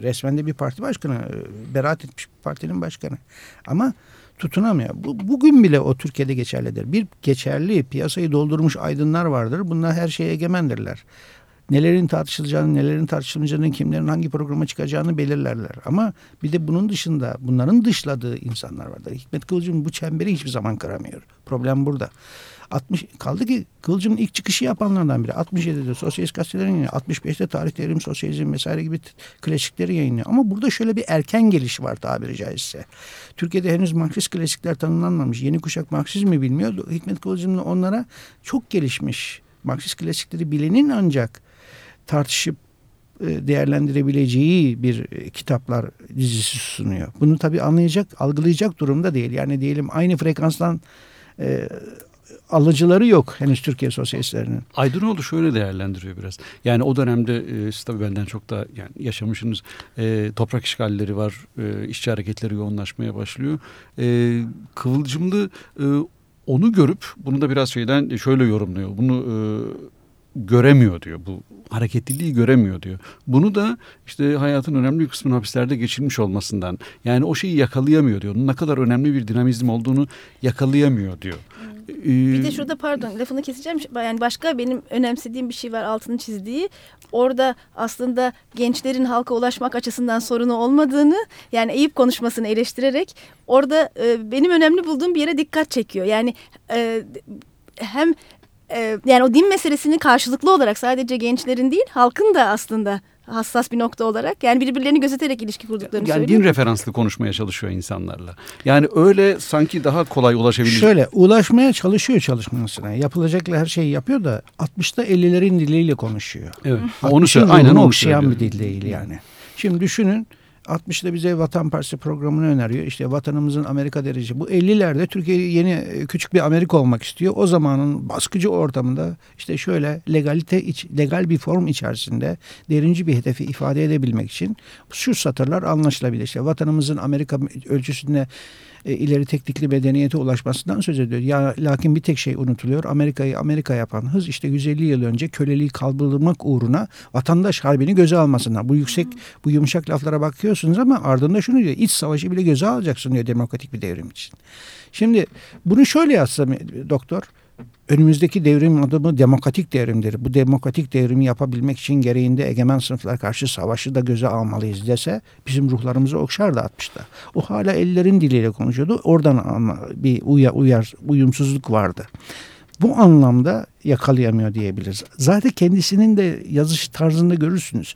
Speaker 3: Resmen de bir parti başkanı. E, beraat etmiş bir partinin başkanı. Ama tutunamıyor. Bu, bugün bile o Türkiye'de geçerlidir. Bir geçerli piyasayı doldurmuş aydınlar vardır. Bunlar her şeye egemendirler nelerin tartışılacağını, nelerin tartışılmayacağını, kimlerin hangi programa çıkacağını belirlerler. Ama bir de bunun dışında bunların dışladığı insanlar vardır. Hikmet Kılıcım bu çemberi hiçbir zaman kıramıyor. Problem burada. 60 kaldı ki Kılıcım'ın ilk çıkışı yapanlardan biri. 67'de Sosyalist gazetelerin yayınlıyor. 65'te Tarih Devrim Sosyalizm vesaire gibi klasikleri yayınlıyor. Ama burada şöyle bir erken geliş var tabiri caizse. Türkiye'de henüz Marksist klasikler tanımlanmamış. Yeni kuşak Marksizmi bilmiyor. Hikmet Kılıcım'la onlara çok gelişmiş Marksist klasikleri bilenin ancak tartışıp e, değerlendirebileceği bir e, kitaplar dizisi sunuyor. Bunu tabii anlayacak, algılayacak durumda değil. Yani diyelim aynı frekanstan e, alıcıları yok henüz Türkiye sosyalistlerinin.
Speaker 2: Aydınoğlu şöyle değerlendiriyor biraz. Yani o dönemde e, siz tabii benden çok da yani yaşamışsınız. E, toprak işgalleri var. E, işçi hareketleri yoğunlaşmaya başlıyor. E, Kıvılcımlı e, onu görüp bunu da biraz şeyden şöyle yorumluyor. Bunu e, göremiyor diyor. Bu hareketliliği göremiyor diyor. Bunu da işte hayatın önemli bir kısmını hapislerde geçirmiş olmasından yani o şeyi yakalayamıyor diyor. ne kadar önemli bir dinamizm olduğunu yakalayamıyor diyor.
Speaker 1: Bir de şurada pardon lafını keseceğim. Yani başka benim önemsediğim bir şey var altını çizdiği. Orada aslında gençlerin halka ulaşmak açısından sorunu olmadığını yani Eyüp konuşmasını eleştirerek orada e, benim önemli bulduğum bir yere dikkat çekiyor. Yani e, hem e, yani o din meselesini karşılıklı olarak sadece gençlerin değil halkın da aslında hassas bir nokta olarak yani birbirlerini gözeterek ilişki kurduklarını
Speaker 2: yani
Speaker 1: söylüyor.
Speaker 2: din referanslı konuşmaya çalışıyor insanlarla. Yani öyle sanki daha kolay ulaşabilir.
Speaker 3: Şöyle ulaşmaya çalışıyor çalışmasına. Yapılacaklar her şeyi yapıyor da 60'ta 50'lerin diliyle konuşuyor.
Speaker 2: Evet. Onu söyle, aynen onu okşayan
Speaker 3: bir dil değil yani. Şimdi düşünün 60'da bize Vatan Partisi programını öneriyor. İşte vatanımızın Amerika derece. Bu 50'lerde Türkiye yeni e, küçük bir Amerika olmak istiyor. O zamanın baskıcı ortamında işte şöyle legalite iç, legal bir form içerisinde derinci bir hedefi ifade edebilmek için şu satırlar anlaşılabilir. İşte vatanımızın Amerika ölçüsünde e, ileri teknikli medeniyete ulaşmasından söz ediyor. Ya lakin bir tek şey unutuluyor. Amerika'yı Amerika yapan hız işte 150 yıl önce köleliği kaldırmak uğruna vatandaş harbini göze almasından. Bu yüksek bu yumuşak laflara bakıyorsunuz ama ardında şunu diyor. İç savaşı bile göze alacaksın diyor demokratik bir devrim için. Şimdi bunu şöyle yazsam doktor önümüzdeki devrim adımı demokratik devrimdir. Bu demokratik devrimi yapabilmek için gereğinde egemen sınıflar karşı savaşı da göze almalıyız dese bizim ruhlarımızı okşardı 60'ta. O hala ellerin diliyle konuşuyordu. Oradan bir uyar, uyar uyumsuzluk vardı. Bu anlamda yakalayamıyor diyebiliriz. Zaten kendisinin de yazış tarzında görürsünüz.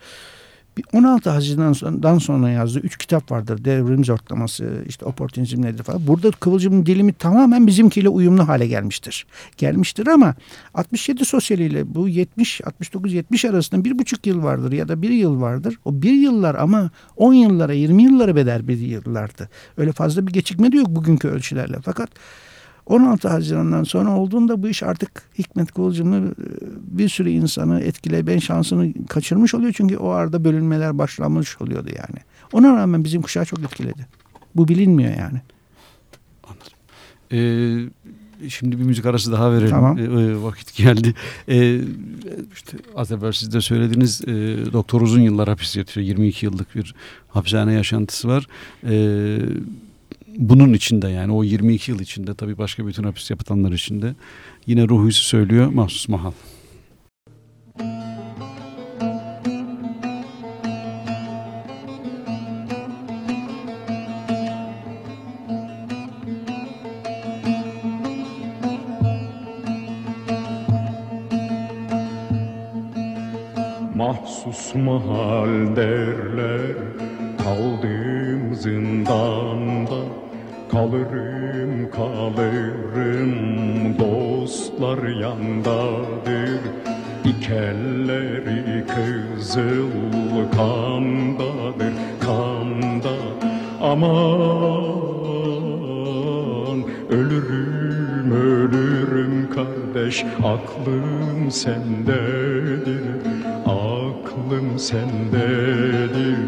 Speaker 3: 16 Haziran'dan sonra yazdığı üç kitap vardır. Devrim zortlaması, işte oportunizm nedir falan. Burada Kıvılcım'ın dilimi tamamen bizimkiyle uyumlu hale gelmiştir. Gelmiştir ama 67 sosyaliyle bu 70, 69, 70 arasında bir buçuk yıl vardır ya da bir yıl vardır. O bir yıllar ama 10 yıllara, 20 yıllara bedel bir yıllardı. Öyle fazla bir geçikme de yok bugünkü ölçülerle. Fakat 16 Haziran'dan sonra olduğunda bu iş artık Hikmet Kıvılcım'ı e, bir sürü insanı etkileyen şansını kaçırmış oluyor. Çünkü o arada bölünmeler başlamış oluyordu yani. Ona rağmen bizim kuşağı çok etkiledi. Bu bilinmiyor yani.
Speaker 2: Anladım. Ee, şimdi bir müzik arası daha verelim.
Speaker 3: Tamam.
Speaker 2: Ee, vakit geldi. Ee, işte az evvel siz de söylediniz e, doktor uzun yıllar hapis yatıyor. 22 yıllık bir hapishane yaşantısı var. Ee, bunun içinde yani o 22 yıl içinde tabii başka bütün hapis yapatanlar içinde yine Ruhuysu söylüyor Mahsus Mahal.
Speaker 4: Mahsus mahal derler Kaldım zindanda Kalırım kalırım Dostlar yandadır. İkelleri kızıl kandadır Kanda. Aman Ölürüm ölürüm kardeş Aklım sendedir Aklım sendedir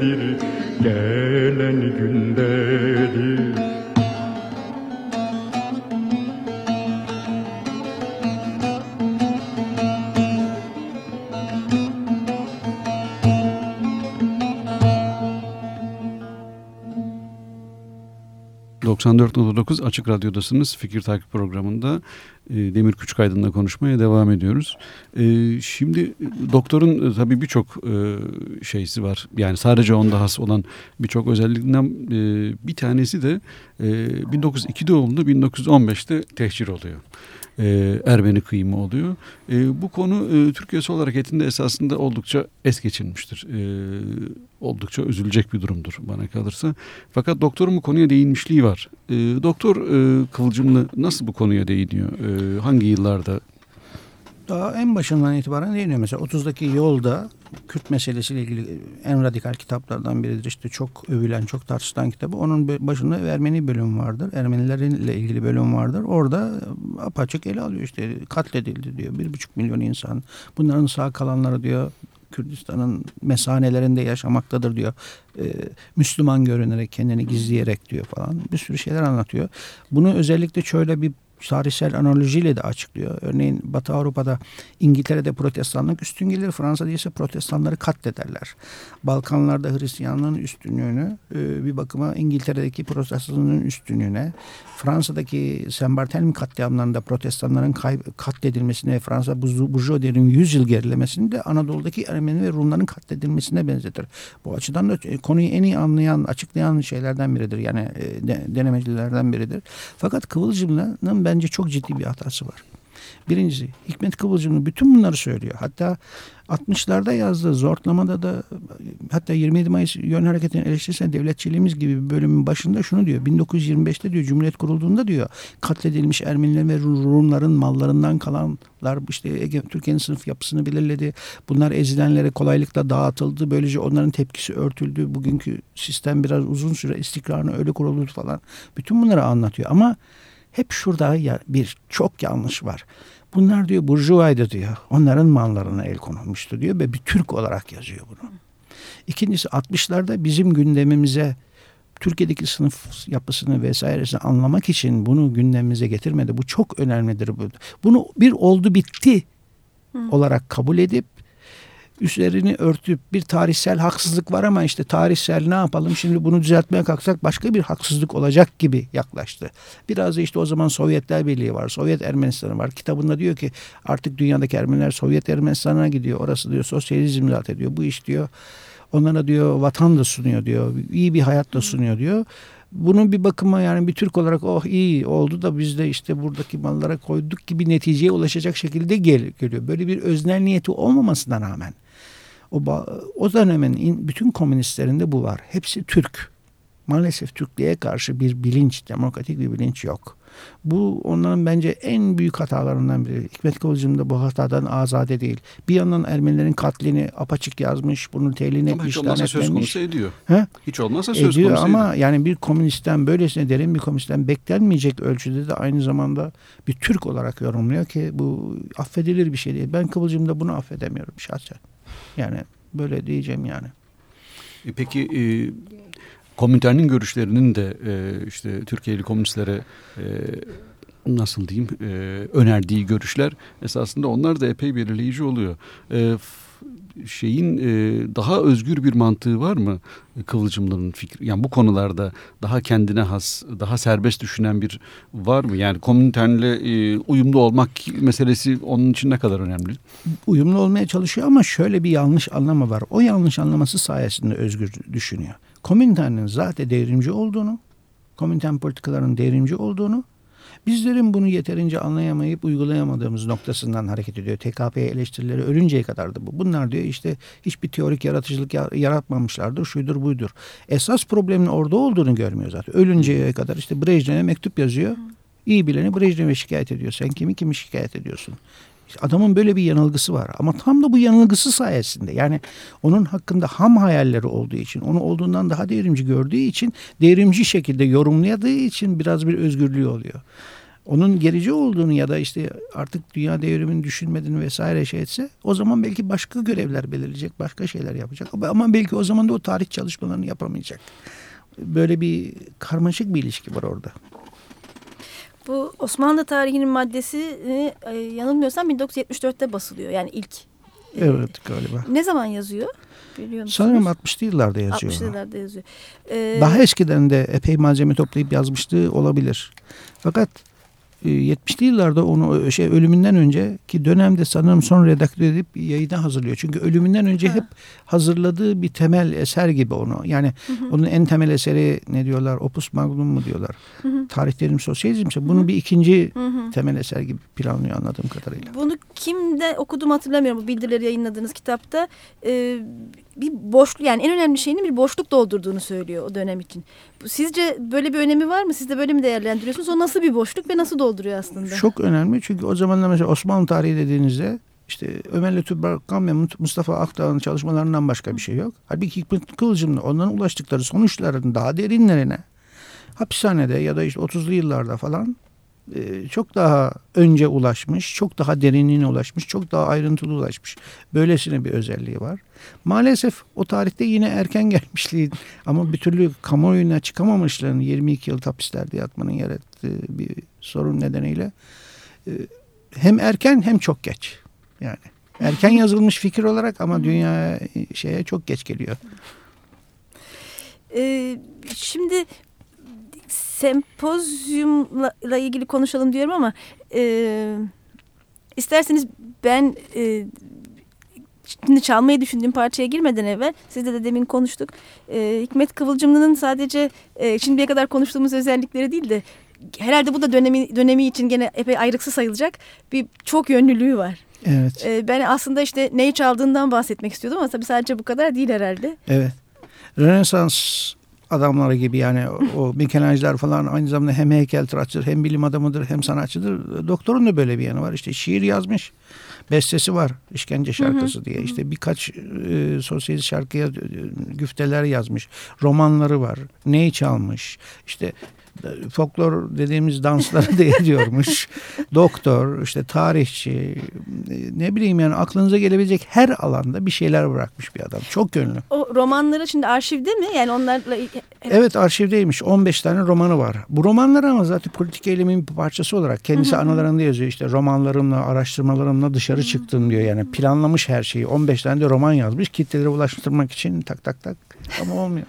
Speaker 4: nedir
Speaker 2: ...94.9 Açık Radyo'dasınız. Fikir Takip programında e, Demir Küçükaydın'la konuşmaya devam ediyoruz. E, şimdi e, doktorun tabii birçok şeysi var. Yani sadece onda has olan birçok özelliğinden bir tanesi de e, 1902 doğumlu 1915'te tehcir oluyor e, Ermeni kıyımı oluyor. E, bu konu e, Türkiye Sol Hareketi'nde esasında oldukça es geçilmiştir. Oldukça üzülecek bir durumdur bana kalırsa. Fakat doktorun bu konuya değinmişliği var. Doktor e, Kıvılcımlı nasıl bu konuya değiniyor? Hangi yıllarda?
Speaker 3: Daha en başından itibaren değiniyor. Mesela 30'daki yolda Kürt meselesiyle ilgili en radikal kitaplardan biridir. İşte çok övülen, çok tartışılan kitabı. Onun başında Ermeni bölüm vardır. Ermenilerle ilgili bölüm vardır. Orada apaçık ele alıyor işte katledildi diyor. Bir buçuk milyon insan. Bunların sağ kalanları diyor Kürdistan'ın mesanelerinde yaşamaktadır diyor. Ee, Müslüman görünerek kendini gizleyerek diyor falan. Bir sürü şeyler anlatıyor. Bunu özellikle şöyle bir tarihsel analojiyle de açıklıyor. Örneğin Batı Avrupa'da İngiltere'de protestanlık üstün gelir. Fransa'da ise protestanları katlederler. Balkanlarda Hristiyanlığın üstünlüğünü e, bir bakıma İngiltere'deki protestanlığın üstünlüğüne Fransa'daki Barthélemy katliamlarında protestanların katledilmesine Fransa Burjuvaderin 100 yıl gerilemesini de Anadolu'daki Ermeni ve Rumların katledilmesine benzetir. Bu açıdan da e, konuyu en iyi anlayan, açıklayan şeylerden biridir. Yani e, denemecilerden biridir. Fakat Kıvılcımlı'nın bence çok ciddi bir hatası var. Birincisi Hikmet Kıvılcımlı bütün bunları söylüyor. Hatta 60'larda yazdığı Zortlamada da hatta 27 Mayıs Yön Hareketi'nin eleştirisine devletçiliğimiz gibi bir bölümün başında şunu diyor. 1925'te diyor Cumhuriyet kurulduğunda diyor katledilmiş Ermeniler ve Rumların mallarından kalanlar işte Ege, Türkiye'nin sınıf yapısını belirledi. Bunlar ezilenlere kolaylıkla dağıtıldı. Böylece onların tepkisi örtüldü. Bugünkü sistem biraz uzun süre istikrarını öyle kuruldu falan. Bütün bunları anlatıyor ama hep şurada bir çok yanlış var. Bunlar diyor burjuvaydı diyor. Onların mallarına el konulmuştu diyor ve bir Türk olarak yazıyor bunu. İkincisi 60'larda bizim gündemimize Türkiye'deki sınıf yapısını vesairesini anlamak için bunu gündemimize getirmedi. Bu çok önemlidir. Bunu bir oldu bitti olarak kabul edip üstlerini örtüp bir tarihsel haksızlık var ama işte tarihsel ne yapalım şimdi bunu düzeltmeye kalksak başka bir haksızlık olacak gibi yaklaştı. Biraz da işte o zaman Sovyetler Birliği var, Sovyet Ermenistanı var. Kitabında diyor ki artık dünyadaki Ermeniler Sovyet Ermenistan'a gidiyor. Orası diyor sosyalizm zaten diyor. Bu iş diyor onlara diyor vatan da sunuyor diyor. iyi bir hayat da sunuyor diyor. Bunun bir bakıma yani bir Türk olarak oh iyi oldu da biz de işte buradaki mallara koyduk gibi neticeye ulaşacak şekilde gel geliyor. Böyle bir öznel niyeti olmamasına rağmen o, o dönemin bütün komünistlerinde bu var. Hepsi Türk. Maalesef Türklüğe karşı bir bilinç, demokratik bir bilinç yok. Bu onların bence en büyük hatalarından biri. Hikmet Kıvılcım da bu hatadan azade değil. Bir yandan Ermenilerin katlini apaçık yazmış, bunun telini
Speaker 2: ama hiç olmazsa söz konusu ediyor.
Speaker 3: He?
Speaker 2: Hiç olmazsa söz
Speaker 3: ediyor
Speaker 2: konusu
Speaker 3: ama
Speaker 2: ediyor.
Speaker 3: yani bir komünistten böylesine derin bir komünistten beklenmeyecek ölçüde de aynı zamanda bir Türk olarak yorumluyor ki bu affedilir bir şey değil. Ben Kıvılcım'da bunu affedemiyorum şahsen. Yani böyle diyeceğim yani.
Speaker 2: E peki e, Komintern'in görüşlerinin de e, işte Türkiye'li komünistlere e, nasıl diyeyim e, önerdiği görüşler esasında onlar da epey belirleyici oluyor. E, şeyin e, daha özgür bir mantığı var mı Kıvılcımların fikri? Yani bu konularda daha kendine has, daha serbest düşünen bir var mı? Yani komünitenle e, uyumlu olmak meselesi onun için ne kadar önemli?
Speaker 3: Uyumlu olmaya çalışıyor ama şöyle bir yanlış anlama var. O yanlış anlaması sayesinde özgür düşünüyor. Komünitenin zaten devrimci olduğunu, komüniten politikaların devrimci olduğunu Bizlerin bunu yeterince anlayamayıp uygulayamadığımız noktasından hareket ediyor. TKP eleştirileri ölünceye kadardı bu. Bunlar diyor işte hiçbir teorik yaratıcılık yaratmamışlardır, şuydur buydur. Esas problemin orada olduğunu görmüyor zaten. Ölünceye kadar işte Brejnev'e mektup yazıyor. İyi bileni Brejnev'e şikayet ediyor. Sen kimi kimi şikayet ediyorsun? Adamın böyle bir yanılgısı var ama tam da bu yanılgısı sayesinde yani onun hakkında ham hayalleri olduğu için onu olduğundan daha devrimci gördüğü için devrimci şekilde yorumladığı için biraz bir özgürlüğü oluyor. Onun gerici olduğunu ya da işte artık dünya devrimini düşünmediğini vesaire şey etse o zaman belki başka görevler belirleyecek, başka şeyler yapacak. Ama belki o zaman da o tarih çalışmalarını yapamayacak. Böyle bir karmaşık bir ilişki var orada.
Speaker 1: Bu Osmanlı tarihinin maddesi e, yanılmıyorsam 1974'te basılıyor. Yani ilk.
Speaker 3: E, evet galiba.
Speaker 1: Ne zaman yazıyor? Biliyor musunuz?
Speaker 3: Sanırım 60'lı yıllarda yazıyor.
Speaker 1: 60'lı yıllarda yazıyor. Ee,
Speaker 3: Daha eskiden de epey malzeme toplayıp yazmıştığı olabilir. Fakat 70'li e, yıllarda onu şey ölümünden önceki dönemde sanırım son redaktör edip yayına hazırlıyor. Çünkü ölümünden önce ha. hep hazırladığı bir temel eser gibi onu. Yani hı hı. onun en temel eseri ne diyorlar? Opus magnum mu diyorlar? Hı hı. Tarih sosyalizmse bunu bir ikinci hı hı. temel eser gibi planlıyor anladığım kadarıyla.
Speaker 1: Bunu kimde okudum hatırlamıyorum bu bildirileri yayınladığınız kitapta. Ee, bir boşluk yani en önemli şeyinin bir boşluk doldurduğunu söylüyor o dönem için. Sizce böyle bir önemi var mı? Siz de böyle mi değerlendiriyorsunuz? O nasıl bir boşluk ve nasıl dolduruyor aslında?
Speaker 3: Çok önemli çünkü o zamanlar mesela Osmanlı tarihi dediğinizde işte Ömer Lütfü Barkan ve Mustafa Akdağ'ın çalışmalarından başka bir şey yok. Halbuki Hikmet Kılıcım'la onların ulaştıkları sonuçların daha derinlerine hapishanede ya da işte 30'lu yıllarda falan çok daha önce ulaşmış, çok daha derinliğine ulaşmış, çok daha ayrıntılı ulaşmış. Böylesine bir özelliği var. Maalesef o tarihte yine erken gelmişliği ama bir türlü kamuoyuna çıkamamışlığını 22 yıl hapislerde yatmanın yarattığı bir sorun nedeniyle e, hem erken hem çok geç. Yani erken yazılmış fikir olarak ama dünya şeye çok geç geliyor.
Speaker 1: Ee, şimdi sempozyumla ilgili konuşalım diyorum ama e, isterseniz ben e, şimdi çalmayı düşündüğüm parçaya girmeden evvel sizle de demin konuştuk. E, Hikmet Kıvılcımlı'nın sadece e, şimdiye kadar konuştuğumuz özellikleri değil de herhalde bu da dönemi dönemi için gene epey ayrıksı sayılacak bir çok yönlülüğü var.
Speaker 3: Evet.
Speaker 1: E, ben aslında işte neyi çaldığından bahsetmek istiyordum ama tabii sadece bu kadar değil herhalde.
Speaker 3: Evet. Rönesans adamları gibi yani o Michelangelo'lar falan aynı zamanda hem heykeltıraşçıdır hem bilim adamıdır hem sanatçıdır. Doktorun da böyle bir yanı var. İşte şiir yazmış. Bestesi var. işkence şarkısı hı hı. diye. İşte birkaç e, sosyalist şarkıya e, güfteler yazmış. Romanları var. Neyi çalmış. İşte folklor dediğimiz dansları da ediyormuş. Doktor, işte tarihçi, ne bileyim yani aklınıza gelebilecek her alanda bir şeyler bırakmış bir adam. Çok yönlü.
Speaker 1: O romanları şimdi arşivde mi? Yani onlarla...
Speaker 3: Evet arşivdeymiş. 15 tane romanı var. Bu romanlar ama zaten politik eylemin bir parçası olarak kendisi analarında yazıyor. İşte romanlarımla, araştırmalarımla dışarı çıktım diyor. Yani planlamış her şeyi. 15 tane de roman yazmış. Kitlelere ulaştırmak için tak tak tak ama olmuyor.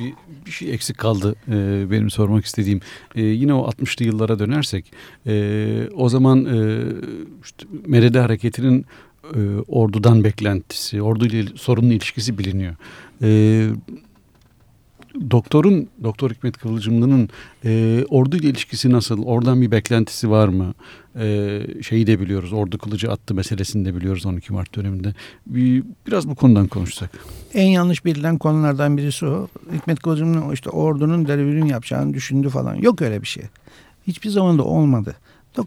Speaker 2: Bir, bir şey eksik kaldı e, benim sormak istediğim. E, yine o 60'lı yıllara dönersek e, o zaman e, işte Merede Hareketi'nin e, ordudan beklentisi, orduyla sorunlu ilişkisi biliniyor. E, doktorun, Doktor Hikmet Kıvılcımlı'nın e, ordu ile ilişkisi nasıl? Oradan bir beklentisi var mı? E, şeyi de biliyoruz, ordu kılıcı attı meselesini de biliyoruz 12 Mart döneminde. Bir, biraz bu konudan konuşsak.
Speaker 3: En yanlış bilinen konulardan birisi o. Hikmet Kıvılcımlı işte ordunun devrim yapacağını düşündü falan. Yok öyle bir şey. Hiçbir zaman da olmadı.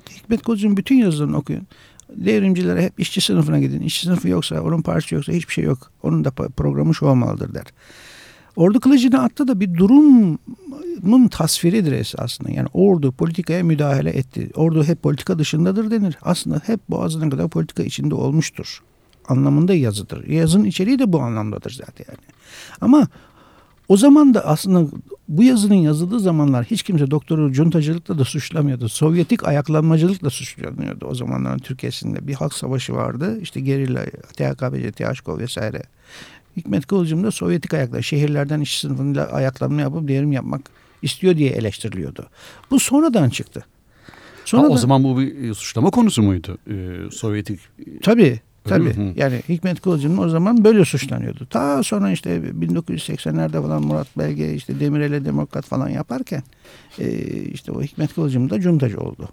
Speaker 3: Hikmet Kıvılcım'ın bütün yazılarını okuyun. Devrimcilere hep işçi sınıfına gidin. İşçi sınıfı yoksa, onun partisi yoksa hiçbir şey yok. Onun da programı şu olmalıdır der. Ordu kılıcını attı da bir durumun tasviridir esasında. Yani ordu politikaya müdahale etti. Ordu hep politika dışındadır denir. Aslında hep boğazına kadar politika içinde olmuştur. Anlamında yazıdır. Yazın içeriği de bu anlamdadır zaten yani. Ama o zaman da aslında bu yazının yazıldığı zamanlar hiç kimse doktoru cuntacılıkla da suçlamıyordu. Sovyetik ayaklanmacılıkla suçlanıyordu o zamanların Türkiye'sinde. Bir halk savaşı vardı. İşte gerilla, THKBC, THKO vesaire. Hikmet Kıvılcım da Sovyetik ayaklar, şehirlerden işçi sınıfıyla ayaklanma yapıp devrim yapmak istiyor diye eleştiriliyordu. Bu sonradan çıktı.
Speaker 2: Sonradan, ha, o zaman bu bir suçlama konusu muydu? Ee, Sovyetik
Speaker 3: Tabii. Tabii. Hı. Yani Hikmet Kılıç'ın o zaman böyle suçlanıyordu. Ta sonra işte 1980'lerde falan Murat Belge işte Demirel'e demokrat falan yaparken e, işte o Hikmet Kılıç'ın da cuntacı oldu.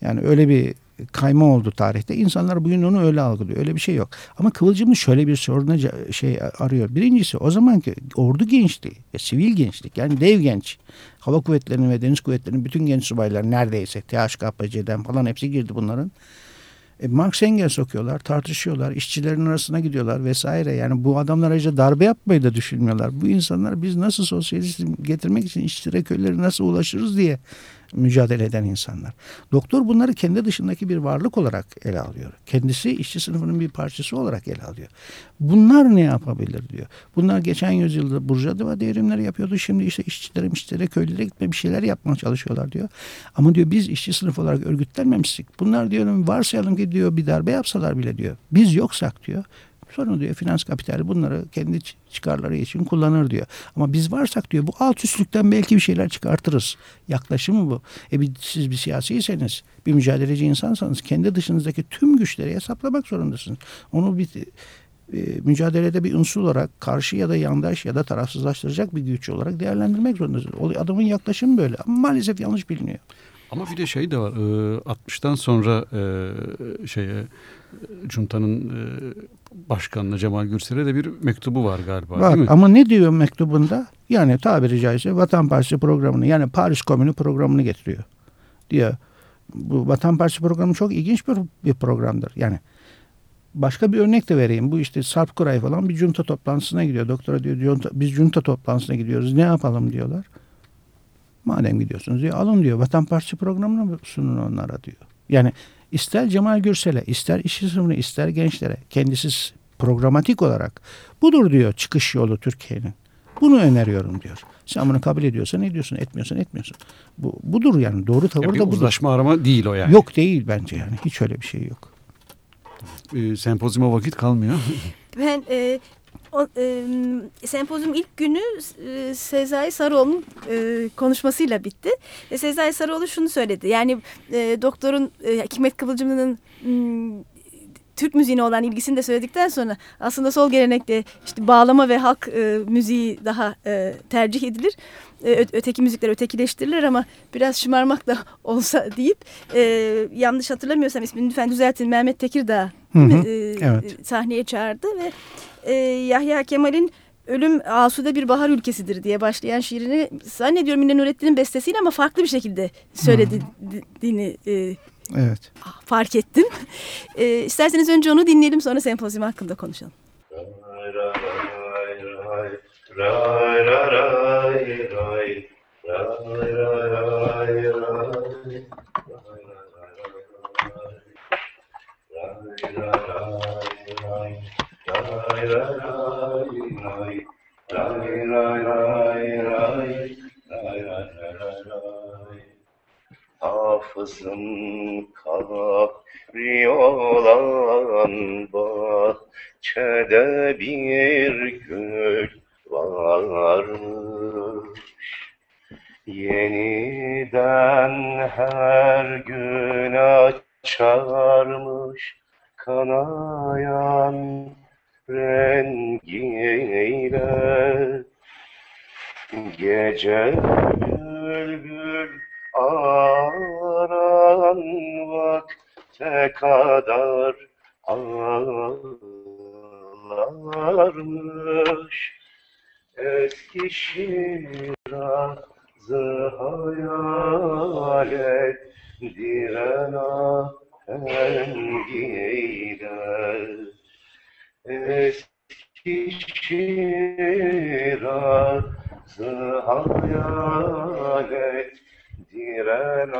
Speaker 3: Yani öyle bir kayma oldu tarihte. İnsanlar bugün onu öyle algılıyor. Öyle bir şey yok. Ama Kıvılcım'ın şöyle bir soruna şey arıyor. Birincisi o zamanki ordu gençliği ve sivil gençlik yani dev genç. Hava kuvvetlerinin ve deniz kuvvetlerinin bütün genç subaylar neredeyse THKPC'den falan hepsi girdi bunların. E, Marx Engels okuyorlar, tartışıyorlar, işçilerin arasına gidiyorlar vesaire. Yani bu adamlar ayrıca darbe yapmayı da düşünmüyorlar. Bu insanlar biz nasıl sosyalizm getirmek için işçilere köyleri nasıl ulaşırız diye mücadele eden insanlar. Doktor bunları kendi dışındaki bir varlık olarak ele alıyor. Kendisi işçi sınıfının bir parçası olarak ele alıyor. Bunlar ne yapabilir diyor. Bunlar geçen yüzyılda burjuva devrimleri yapıyordu. Şimdi işte işçilere, işçilere, köylere gitme bir şeyler yapmaya çalışıyorlar diyor. Ama diyor biz işçi sınıf olarak örgütlenmemiştik. Bunlar diyorum varsayalım ki diyor bir darbe yapsalar bile diyor. Biz yoksak diyor Sonra diyor finans kapitali bunları kendi çıkarları için kullanır diyor. Ama biz varsak diyor bu alt üstlükten belki bir şeyler çıkartırız. Yaklaşımı bu. E bir, siz bir siyasiyseniz, bir mücadeleci insansanız kendi dışınızdaki tüm güçleri hesaplamak zorundasınız. Onu bir e, mücadelede bir unsur olarak karşı ya da yandaş ya da tarafsızlaştıracak bir güç olarak değerlendirmek zorundasınız. Adamın yaklaşımı böyle ama maalesef yanlış biliniyor.
Speaker 2: Ama bir de şey de var. 60'tan sonra e, şeye Cunta'nın e, başkanına Cemal Gürsel'e de bir mektubu var galiba
Speaker 3: var,
Speaker 2: değil mi?
Speaker 3: Ama ne diyor mektubunda? Yani tabiri caizse Vatan Partisi programını yani Paris Komünü programını getiriyor. Diyor. Bu Vatan Partisi programı çok ilginç bir, bir programdır. Yani başka bir örnek de vereyim. Bu işte Sarp Kuray falan bir junta toplantısına gidiyor. Doktora diyor junta, biz junta toplantısına gidiyoruz. Ne yapalım diyorlar. Madem gidiyorsunuz diyor alın diyor. Vatan Partisi programını sunun onlara diyor. Yani ister Cemal Gürsel'e, ister işçi sınıfına, ister gençlere kendisi programatik olarak budur diyor çıkış yolu Türkiye'nin. Bunu öneriyorum diyor. Sen bunu kabul ediyorsan ne diyorsun, etmiyorsan etmiyorsun. Bu budur yani doğru tavır
Speaker 2: ya
Speaker 3: da budur.
Speaker 2: uzlaşma arama değil o yani.
Speaker 3: Yok değil bence yani. Hiç öyle bir şey yok.
Speaker 2: E, sempozyuma vakit kalmıyor.
Speaker 1: Ben e, o, e, sempozyum ilk günü e, Sezai Sarıoğlu'nun e, konuşmasıyla bitti. E, Sezai Sarıoğlu şunu söyledi. Yani e, doktorun e, Hikmet Kıvılcımlı'nın Türk müziğine olan ilgisini de söyledikten sonra aslında sol gelenekte işte bağlama ve halk e, müziği daha e, tercih edilir. e, öteki müzikler ötekileştirilir ama biraz şımarmak da olsa deyip e, yanlış hatırlamıyorsam ismini lütfen düzeltin Mehmet Tekirdağ
Speaker 3: Hı hı,
Speaker 1: e,
Speaker 3: evet.
Speaker 1: sahneye çağırdı ve e, Yahya Kemal'in Ölüm asude bir bahar ülkesidir diye başlayan şiirini zannediyorum Mine Nurettin'in bestesiyle ama farklı bir şekilde söylediğini e,
Speaker 3: Evet.
Speaker 1: fark ettim. E, isterseniz önce onu dinleyelim sonra sempozyum hakkında konuşalım.
Speaker 5: Ray, ray, ray, ray, ray, ray, ray. Ray, ray, Hafızın kabri olan bahçede bir gül varmış. Yeniden her gün açarmış kanayan rengiyle. Gece bülbül aran vakte kadar ağlarmış eski Şiraz'ı hayal et diren ahengiyle eski Şiraz'ı hayal et diren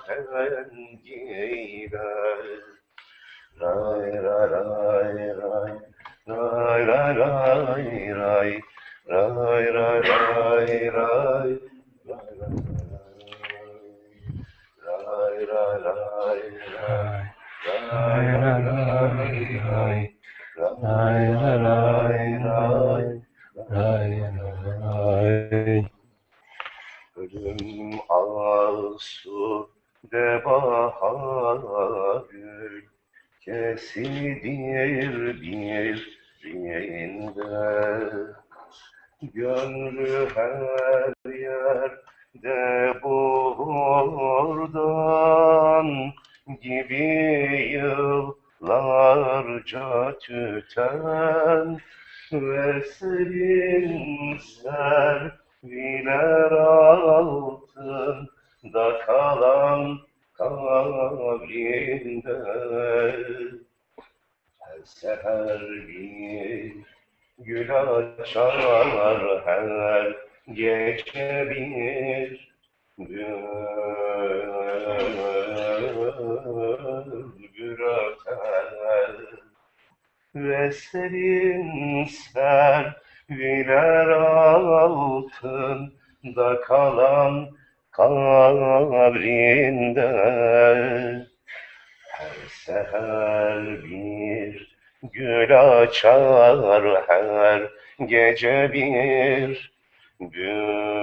Speaker 5: ahengiyle Ray ray ray ray ray ray ray ray ray ray ray ray ray ray ray ray Ray ray ray ray ray Ölüm arzu de bahar gül Kesidir bir birinde Gönlü her yerde buradan gibi yıl yıllarca tüten ve serin serviler altında kalan kabrinde her seher bir gül açar her gece bir bülbül ve serin serviler altında kalan kabrinde her seher bir gül açar her gece bir bülbül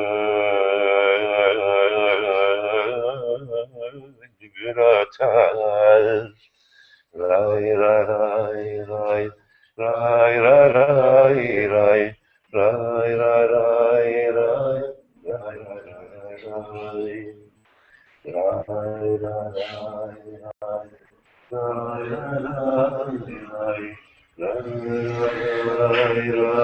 Speaker 5: öter ray ray ray ray ray ray ray ray ray ray ray ray ray ray ray ray ray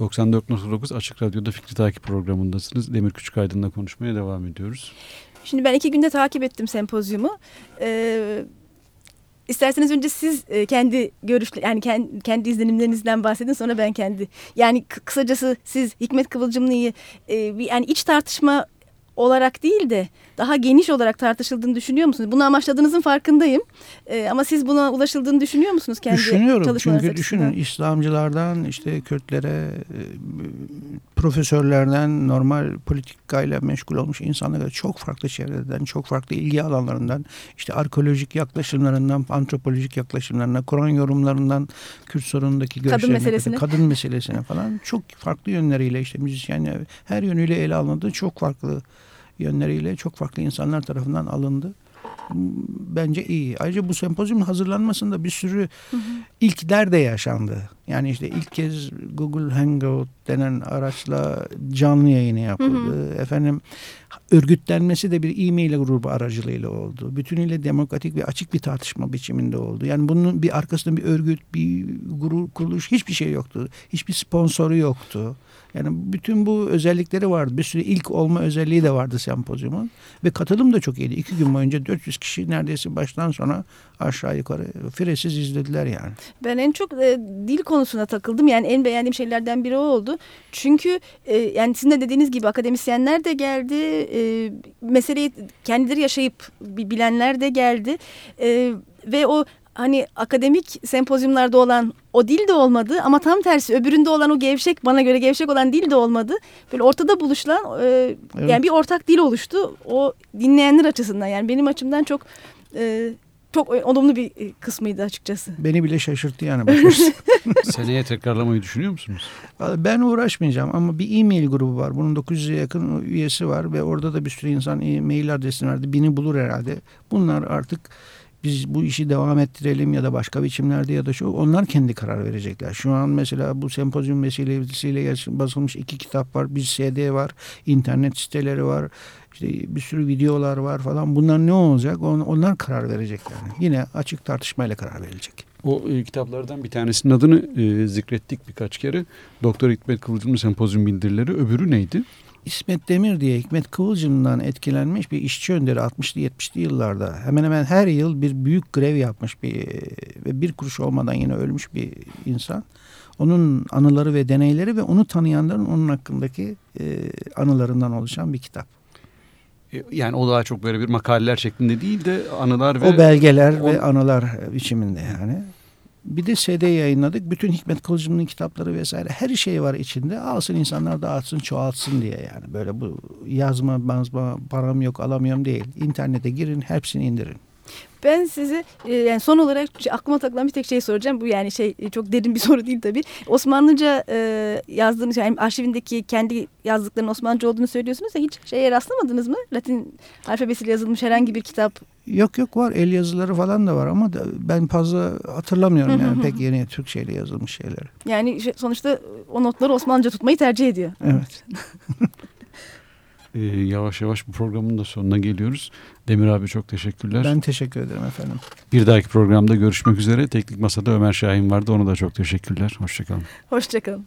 Speaker 2: 94.9 Açık Radyo'da Fikri Takip programındasınız. Demir Küçükaydın'la konuşmaya devam ediyoruz.
Speaker 1: Şimdi ben iki günde takip ettim sempozyumu. Ee, isterseniz önce siz e, kendi görüşle yani kendi, kendi izlenimlerinizden bahsedin sonra ben kendi. Yani kısacası siz Hikmet Kıvılcımlı'yı e, yani iç tartışma olarak değil de daha geniş olarak tartışıldığını düşünüyor musunuz? Bunu amaçladığınızın farkındayım. Ee, ama siz buna ulaşıldığını düşünüyor musunuz kendi
Speaker 3: Düşünüyorum çünkü düşünün İslamcılardan işte Kürtlere, e, profesörlerden, normal politikayla meşgul olmuş insanlara çok farklı çevrelerden, çok farklı ilgi alanlarından, işte arkeolojik yaklaşımlarından, antropolojik yaklaşımlarına, Kur'an yorumlarından, Kürt sorunundaki görüşlerine,
Speaker 1: kadın meselesine.
Speaker 3: kadın meselesine falan çok farklı yönleriyle işte müzisyenler her yönüyle ele alındı. Çok farklı yönleriyle çok farklı insanlar tarafından alındı. Bence iyi. Ayrıca bu sempozyumun hazırlanmasında bir sürü hı hı. ilkler de yaşandı. Yani işte ilk kez Google Hangout denen araçla canlı yayını yapıldı. Hı hı. Efendim örgütlenmesi de bir e-mail grubu aracılığıyla oldu. Bütünüyle demokratik ve açık bir tartışma biçiminde oldu. Yani bunun bir arkasında bir örgüt, bir grup, kuruluş hiçbir şey yoktu. Hiçbir sponsoru yoktu. Yani bütün bu özellikleri vardı. Bir sürü ilk olma özelliği de vardı sempozyumun. Ve katılım da çok iyiydi. İki gün boyunca 400 kişi neredeyse baştan sona aşağı yukarı firesiz izlediler yani.
Speaker 1: Ben en çok e, dil konusuna takıldım. Yani en beğendiğim şeylerden biri o oldu. Çünkü e, yani sizin de dediğiniz gibi akademisyenler de geldi. E, meseleyi kendileri yaşayıp bilenler de geldi. E, ve o hani akademik sempozyumlarda olan o dil de olmadı ama tam tersi öbüründe olan o gevşek bana göre gevşek olan dil de olmadı. Böyle ortada buluşulan e, evet. yani bir ortak dil oluştu. O dinleyenler açısından yani benim açımdan çok e, çok olumlu bir e, kısmıydı açıkçası.
Speaker 3: Beni bile şaşırttı yani.
Speaker 2: Seneye tekrarlamayı düşünüyor musunuz?
Speaker 3: Ben uğraşmayacağım ama bir e-mail grubu var. Bunun 900'e yakın üyesi var ve orada da bir sürü insan e-mail adresini verdi. Bini bulur herhalde. Bunlar artık biz bu işi devam ettirelim ya da başka biçimlerde ya da şu onlar kendi karar verecekler. Şu an mesela bu sempozyum vesilesiyle basılmış iki kitap var. Bir CD var, internet siteleri var. işte bir sürü videolar var falan. Bunlar ne olacak? Onlar karar verecek yani. Yine açık tartışmayla karar verilecek.
Speaker 2: O e, kitaplardan bir tanesinin adını e, zikrettik birkaç kere. Doktor Hikmet Kıvılcımlı Sempozyum Bildirileri. Öbürü neydi?
Speaker 3: İsmet Demir diye Hikmet Kıvılcım'dan etkilenmiş bir işçi önderi 60'lı 70'li yıllarda hemen hemen her yıl bir büyük grev yapmış bir ve bir kuruş olmadan yine ölmüş bir insan. Onun anıları ve deneyleri ve onu tanıyanların onun hakkındaki e, anılarından oluşan bir kitap.
Speaker 2: E, yani o daha çok böyle bir makaleler şeklinde değil de anılar ve...
Speaker 3: O belgeler o... ve anılar biçiminde yani. Bir de CD yayınladık. Bütün Hikmet Kılıcım'ın kitapları vesaire her şey var içinde. Alsın insanlar dağıtsın çoğaltsın diye yani. Böyle bu yazma, bazma, param yok alamıyorum değil. İnternete girin hepsini indirin.
Speaker 1: Ben size e, yani son olarak aklıma takılan bir tek şey soracağım. Bu yani şey e, çok derin bir soru değil tabii. Osmanlıca e, yazdığınız yani arşivindeki kendi yazdıklarının Osmanlıca olduğunu söylüyorsunuz da hiç şeye rastlamadınız mı? Latin alfabesiyle yazılmış herhangi bir kitap.
Speaker 3: Yok yok var el yazıları falan da var ama da ben fazla hatırlamıyorum yani pek yeni Türkçeyle yazılmış şeyler.
Speaker 1: Yani sonuçta o notları Osmanlıca tutmayı tercih ediyor.
Speaker 3: Evet.
Speaker 2: e, yavaş yavaş bu programın da sonuna geliyoruz. Demir abi çok teşekkürler.
Speaker 3: Ben teşekkür ederim efendim.
Speaker 2: Bir dahaki programda görüşmek üzere. Teknik Masa'da Ömer Şahin vardı. Ona da çok teşekkürler. Hoşçakalın.
Speaker 1: Hoşçakalın.